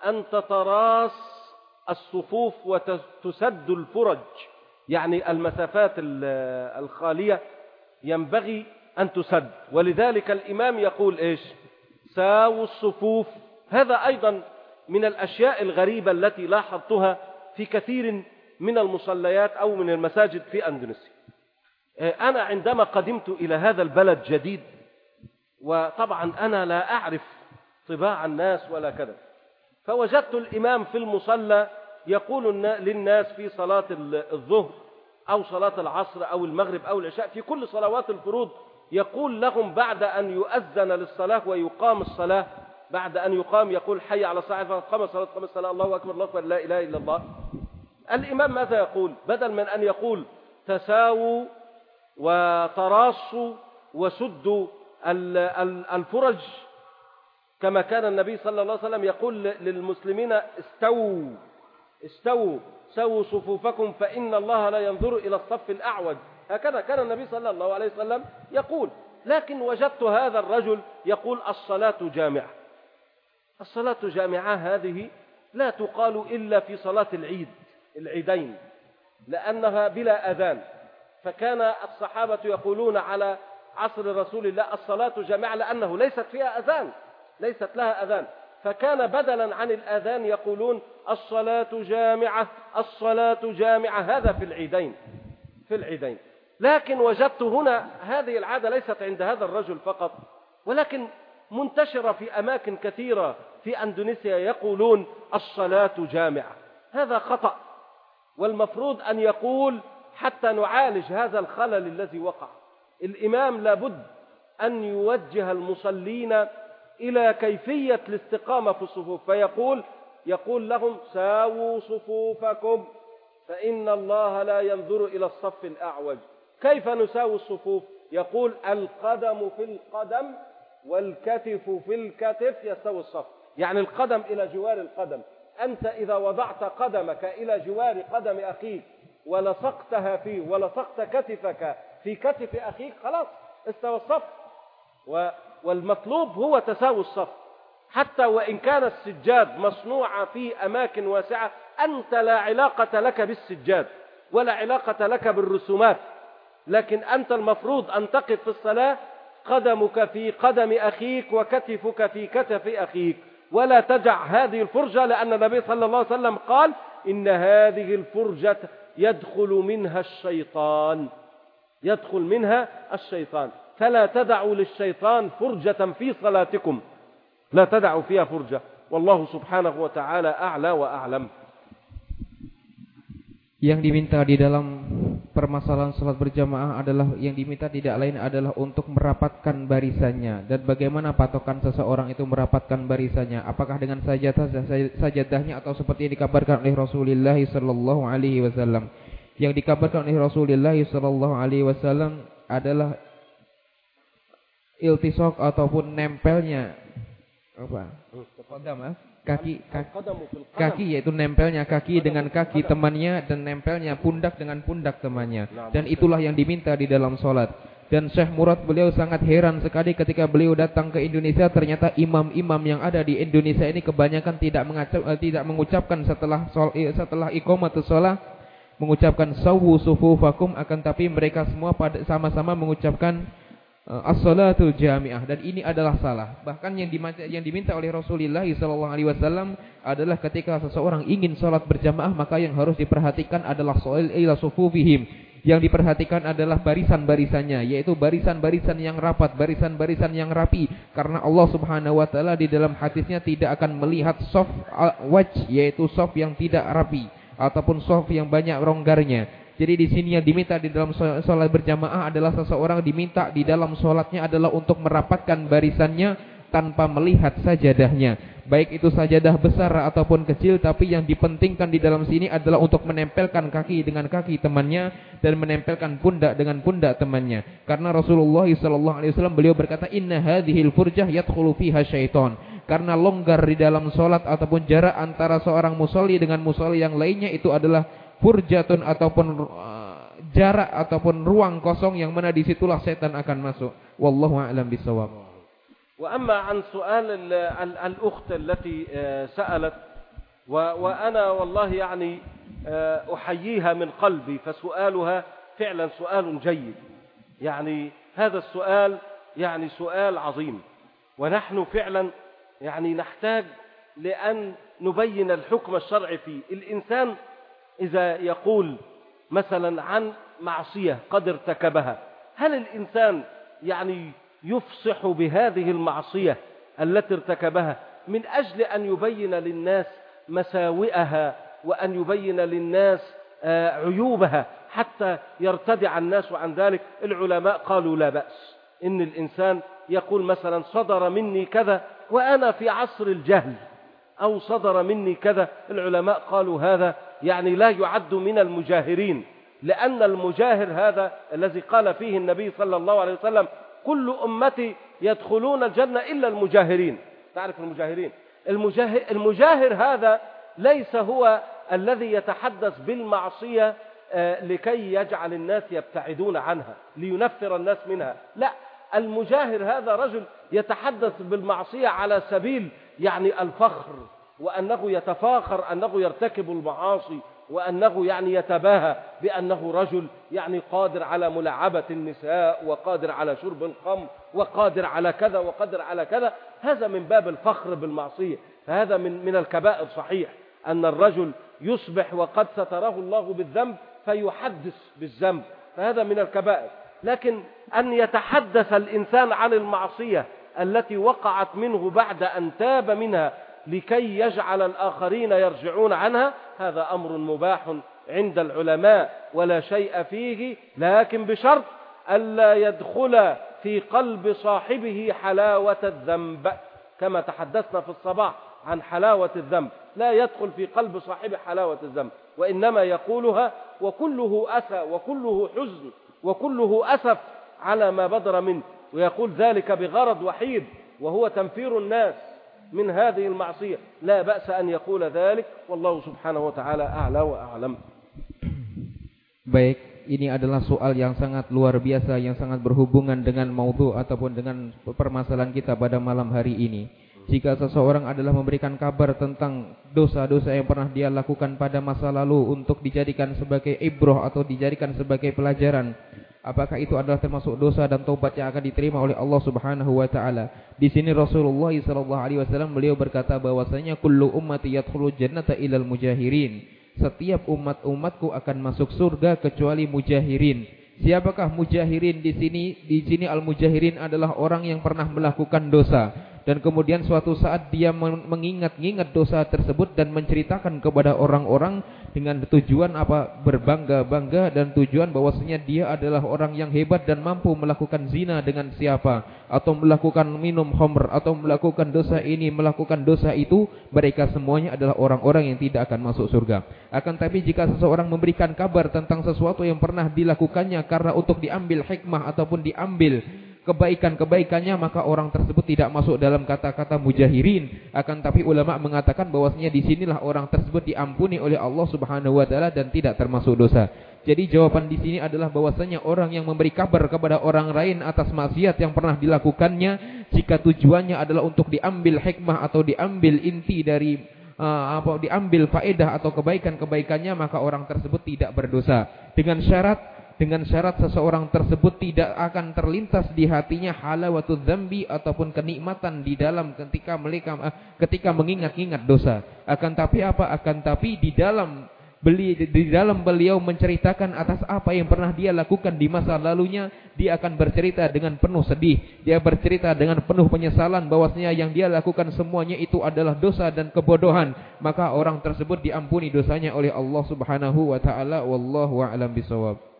أن تتراص الصفوف وتسد الفرج. يعني المسافات ال- الخالية ينبغي أن تسد. ولذلك الإمام يقول إيش؟ ساووا الصفوف. هذا أيضا من الأشياء الغريبة التي لاحظتها في كثير من المصليات أو من المساجد في أندونيسيا. أنا عندما قدمت إلى هذا البلد جديد وطبعا أنا لا أعرف طباع الناس ولا كذا فوجدت الإمام في المصلى يقول للناس في صلاة ال- الظهر أو صلاة العصر أو المغرب أو العشاء في كل صلوات الفروض يقول لهم بعد أن يؤذن للصلاة ويقام الصلاة بعد أن يقام يقول حي على الصلاة فقام صلاة قام الصلاة الله أكبر الله أكبر لا إله إلا الله. الإمام ماذا يقول؟ بدل من أن يقول تساووا وتراصوا وسدوا ال- ال- الفرج كما كان النبي صلى الله عليه وسلم يقول للمسلمين استووا استووا سووا صفوفكم فإن الله لا ينظر إلى الصف الأعوج. هكذا كان النبي صلى الله عليه وسلم يقول. لكن وجدت هذا الرجل يقول الصلاة جامعة. الصلاة جامعة هذه لا تقال إلا في صلاة العيد. العيدين لأنها بلا أذان. فكان الصحابة يقولون على عصر رسول الله الصلاة جامعة لأنه ليست فيها أذان ليست لها أذان. فكان بدلا عن الأذان يقولون الصلاة جامعة الصلاة جامعة. هذا في العيدين في العيدين. لكن وجدت هنا هذه العادة ليست عند هذا الرجل فقط ولكن منتشرة في أماكن كثيرة في أندونيسيا يقولون الصلاة جامعة. هذا خطأ. والمفروض أن يقول حتى نعالج هذا الخلل الذي وقع. الإمام لابد أن يوجه المصلين إلى كيفية الاستقامة في الصفوف. فيقول يقول لهم ساووا صفوفكم فإن الله لا ينظر إلى الصف الأعوج. كيف نساوي الصفوف؟ يقول القدم في القدم والكتف في الكتف يستوي الصف. يعني القدم إلى جوار القدم. أنت إذا وضعت قدمك إلى جوار قدم أخيك ولصقتها فيه ولصقت كتفك في كتف أخيك خلاص استوى الصف. والمطلوب هو تساوي الصف. حتى وإن كان السجاد مصنوع في أماكن واسعة أنت لا علاقة لك بالسجاد ولا علاقة لك بالرسومات. لكن أنت المفروض أن تقف في الصلاة قدمك في قدم أخيك وكتفك في كتف أخيك. ولا تدع هذه الفرجة لأن النبي صلى الله عليه وسلم قال إن هذه الفرجة يدخل منها الشيطان يدخل منها الشيطان. فلا تدعوا للشيطان فرجة في صلاتكم لا تدعوا فيها فرجة. والله سبحانه وتعالى أعلى وأعلم. Yang diminta di dalam permasalahan salat berjamaah adalah yang diminta tidak lain adalah untuk merapatkan barisannya. Dan bagaimana patokan seseorang itu merapatkan barisannya? Apakah dengan sajadah sajadahnya atau seperti yang dikabarkan oleh Rasulullah sallallahu alaihi wasallam? Yang dikabarkan oleh Rasulullah sallallahu alaihi wasallam adalah iltisok ataupun nempelnya. Apa? Kodam, kaki kaki, kaki yaitu nempelnya kaki dengan kaki temannya dan nempelnya pundak dengan pundak temannya. Dan itulah yang diminta di dalam solat dan Syekh Murad beliau sangat heran sekali ketika beliau datang ke Indonesia ternyata imam-imam yang ada di Indonesia ini kebanyakan tidak mengacap, eh, tidak mengucapkan setelah sol, eh, setelah iqamatus shalah mengucapkan sawu sufufakum akan tapi mereka semua sama-sama mengucapkan as-salatul jami'ah dan ini adalah salah. Bahkan yang diminta, yang diminta oleh Rasulullah wasallam adalah ketika seseorang ingin salat berjamaah maka yang harus diperhatikan adalah soal ila sufufihim. Yang diperhatikan adalah barisan-barisannya yaitu barisan-barisan yang rapat, barisan-barisan yang rapi karena Allah Subhanahu wa taala di dalam hadisnya tidak akan melihat soft waj yaitu soft yang tidak rapi ataupun soft yang banyak ronggarnya. Jadi di sini yang diminta di dalam sholat berjamaah adalah seseorang diminta di dalam sholatnya adalah untuk merapatkan barisannya tanpa melihat sajadahnya. Baik itu sajadah besar ataupun kecil, tapi yang dipentingkan di dalam sini adalah untuk menempelkan kaki dengan kaki temannya dan menempelkan pundak dengan pundak temannya. Karena Rasulullah SAW beliau berkata, Inna hadhil furjah yadkhulu fiha syaiton karena longgar di dalam solat ataupun jarak antara seorang musolli dengan musolli yang lainnya itu adalah furjatun ataupun uh, jarak ataupun ruang kosong yang mana disitulah setan akan masuk. Wallahu a'lam bisawab. وأما عن سؤال الأخت التي سألت وأنا والله يعني أحييها من قلبي فسؤالها فعلا سؤال جيد يعني هذا السؤال يعني سؤال عظيم ونحن فعلا يعني نحتاج لأن نبين الحكم الشرعي فيه الإنسان إذا يقول مثلا عن معصية قد ارتكبها هل الإنسان يعني يفصح بهذه المعصية التي ارتكبها من أجل أن يبين للناس مساوئها وأن يبين للناس آه، عيوبها حتى يرتدع الناس عن ذلك؟ العلماء قالوا لا بأس. إن الإنسان يقول مثلا صدر مني كذا وأنا في عصر الجهل أو صدر مني كذا. العلماء قالوا هذا يعني لا يعد من المجاهرين لأن المجاهر هذا الذي قال فيه النبي صلى الله عليه وسلم كل أمتي يدخلون الجنة إلا المجاهرين. تعرف المجاهرين؟ المجاهر, المجاهر هذا ليس هو الذي يتحدث بالمعصية آه، لكي يجعل الناس يبتعدون عنها لينفر الناس منها. لا المجاهر هذا رجل يتحدث بالمعصية على سبيل يعني الفخر. وأنه يتفاخر أنه يرتكب المعاصي وأنه يعني يتباهى بأنه رجل يعني قادر على ملاعبة النساء وقادر على شرب الخمر وقادر على كذا وقادر على كذا. هذا من باب الفخر بالمعصية. فهذا من من الكبائر صحيح. أن الرجل يصبح وقد ستره الله بالذنب فيحدث بالذنب. فهذا من الكبائر. لكن أن يتحدث الإنسان عن المعصية التي وقعت منه بعد أن تاب منها لكي يجعل الآخرين يرجعون عنها هذا أمر مباح عند العلماء ولا شيء فيه لكن بشرط ألا يدخل في قلب صاحبه حلاوة الذنب. كما تحدثنا في الصباح عن حلاوة الذنب. لا يدخل في قلب صاحبه حلاوة الذنب وإنما يقولها وكله أسى وكله حزن وكله أسف على ما بدر منه ويقول ذلك بغرض وحيد وهو تنفير الناس. من هذه المعصية لا بأس أن يقول ذلك والله سبحانه وتعالى أعلى وأعلم Baik, ini adalah soal yang sangat luar biasa yang sangat berhubungan dengan maudhu ataupun dengan permasalahan kita pada malam hari ini. Jika seseorang adalah memberikan kabar tentang dosa-dosa yang pernah dia lakukan pada masa lalu untuk dijadikan sebagai ibroh atau dijadikan sebagai pelajaran, apakah itu adalah termasuk dosa dan taubat yang akan diterima oleh Allah Subhanahu wa taala. Di sini Rasulullah sallallahu alaihi wasallam beliau berkata bahwasanya kullu ummati yadkhulu jannata ilal mujahirin. Setiap umat-umatku akan masuk surga kecuali mujahirin. Siapakah mujahirin di sini? Di sini al-mujahirin adalah orang yang pernah melakukan dosa dan kemudian suatu saat dia mengingat-ingat dosa tersebut dan menceritakan kepada orang-orang dengan tujuan apa? Berbangga-bangga dan tujuan bahwasanya dia adalah orang yang hebat dan mampu melakukan zina dengan siapa? Atau melakukan minum khamr atau melakukan dosa ini melakukan dosa itu mereka semuanya adalah orang-orang yang tidak akan masuk surga. Akan tapi jika seseorang memberikan kabar tentang sesuatu yang pernah dilakukannya karena untuk diambil hikmah ataupun diambil kebaikan-kebaikannya maka orang tersebut tidak masuk dalam kata-kata mujahirin akan tapi ulama mengatakan bahwasanya di sinilah orang tersebut diampuni oleh Allah Subhanahu wa taala dan tidak termasuk dosa. Jadi jawaban di sini adalah bahwasanya orang yang memberi kabar kepada orang lain atas maksiat yang pernah dilakukannya jika tujuannya adalah untuk diambil hikmah atau diambil inti dari uh, apa diambil faedah atau kebaikan-kebaikannya maka orang tersebut tidak berdosa dengan syarat dengan syarat seseorang tersebut tidak akan terlintas di hatinya halawatul dzambi ataupun kenikmatan di dalam ketika mereka eh, ketika mengingat-ingat dosa. Akan tapi apa? Akan tapi di dalam beli di dalam beliau menceritakan atas apa yang pernah dia lakukan di masa lalunya, dia akan bercerita dengan penuh sedih. Dia bercerita dengan penuh penyesalan bahwasanya yang dia lakukan semuanya itu adalah dosa dan kebodohan. Maka orang tersebut diampuni dosanya oleh Allah Subhanahu wa taala. Wallahu a'lam bishawab.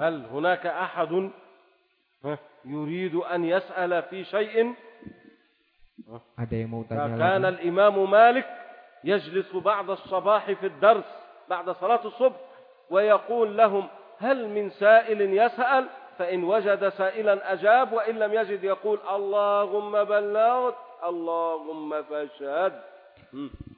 هل هناك أحد يريد أن يسأل في شيء؟ كان الإمام مالك يجلس بعد الصباح في الدرس بعد صلاة الصبح ويقول لهم هل من سائل يسأل؟ فإن وجد سائلا أجاب وإن لم يجد يقول اللهم بلغت اللهم فاشهد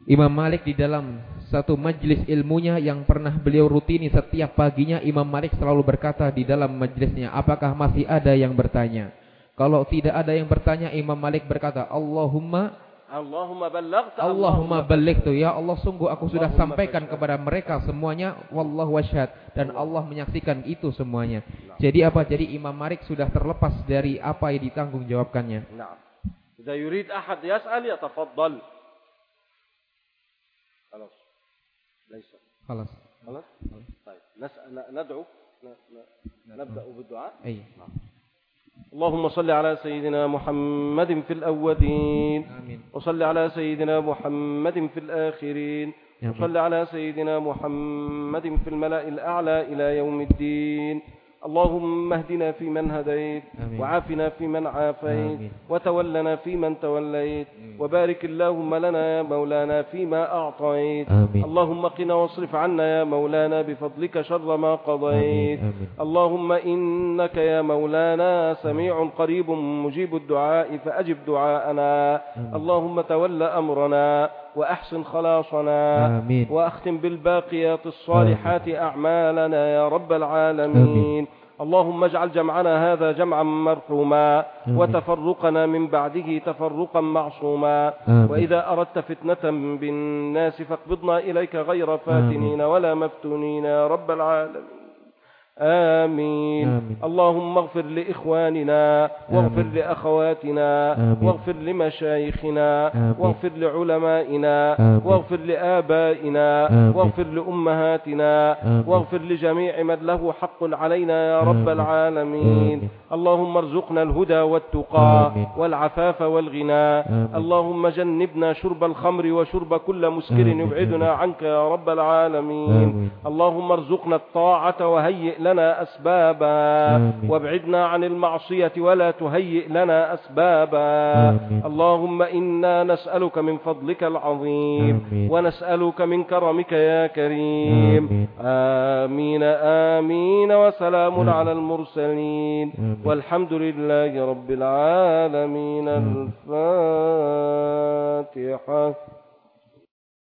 Imam Malik di dalam satu majlis ilmunya yang pernah beliau rutini setiap paginya Imam Malik selalu berkata di dalam majlisnya apakah masih ada yang bertanya kalau tidak ada yang bertanya Imam Malik berkata Allahumma Allahumma ballaghta Allahumma ballaghtu ya Allah sungguh aku sudah Allahumma sampaikan kepada mereka semuanya wallahu wasyhad dan Allah menyaksikan itu semuanya. Nah. Jadi apa? Jadi Imam Malik sudah terlepas dari apa yang ditanggung jawabkannya. Nah. Jika yurid ahad yas'al yatafaddal. ليس. خلاص. خلاص؟ طيب. ندعو. نبدأ بالدعاء؟ أي. نعم. اللهم صل على سيدنا محمد في الأولين. آمين. وصل على سيدنا محمد في الآخرين. وصل على سيدنا محمد في الملأ الأعلى إلى يوم الدين. اللهم اهدنا فيمن هديت آمين. وعافنا فيمن عافيت آمين. وتولنا فيمن توليت وبارك اللهم لنا يا مولانا فيما أعطيت. اللهم قنا واصرف عنا يا مولانا بفضلك شر ما قضيت. اللهم إنك يا مولانا سميع قريب مجيب الدعاء فأجب دعاءنا اللهم تول أمرنا وأحسن خلاصنا. آمين. وأختم بالباقيات الصالحات أعمالنا يا رب العالمين. اللهم اجعل جمعنا هذا جمعا مرحوما. آمين. وتفرقنا من بعده تفرقا معصوما. آمين. وإذا أردت فتنة بالناس فاقبضنا إليك غير فاتنين ولا مفتونين يا رب العالمين. آمين. آمين. اللهم اغفر لإخواننا واغفر آمين. لأخواتنا آمين. واغفر لمشايخنا آمين. واغفر لعلمائنا آمين. واغفر لآبائنا آمين. واغفر لأمهاتنا آمين. واغفر لجميع من له حق علينا يا رب آمين. العالمين آمين. اللهم ارزقنا الهدى والتقى آمين. والعفاف والغنى آمين. اللهم جنبنا شرب الخمر وشرب كل مسكر. يبعدنا. عنك يا رب العالمين آمين. اللهم ارزقنا الطاعة وهيئ لنا أسبابا آمين. وابعدنا عن المعصية ولا تهيئ لنا أسبابا آمين. اللهم إنا نسألك من فضلك العظيم آمين. ونسألك من كرمك يا كريم آمين. آمين آمين وسلام. على المرسلين. والحمد لله رب العالمين. الفاتحة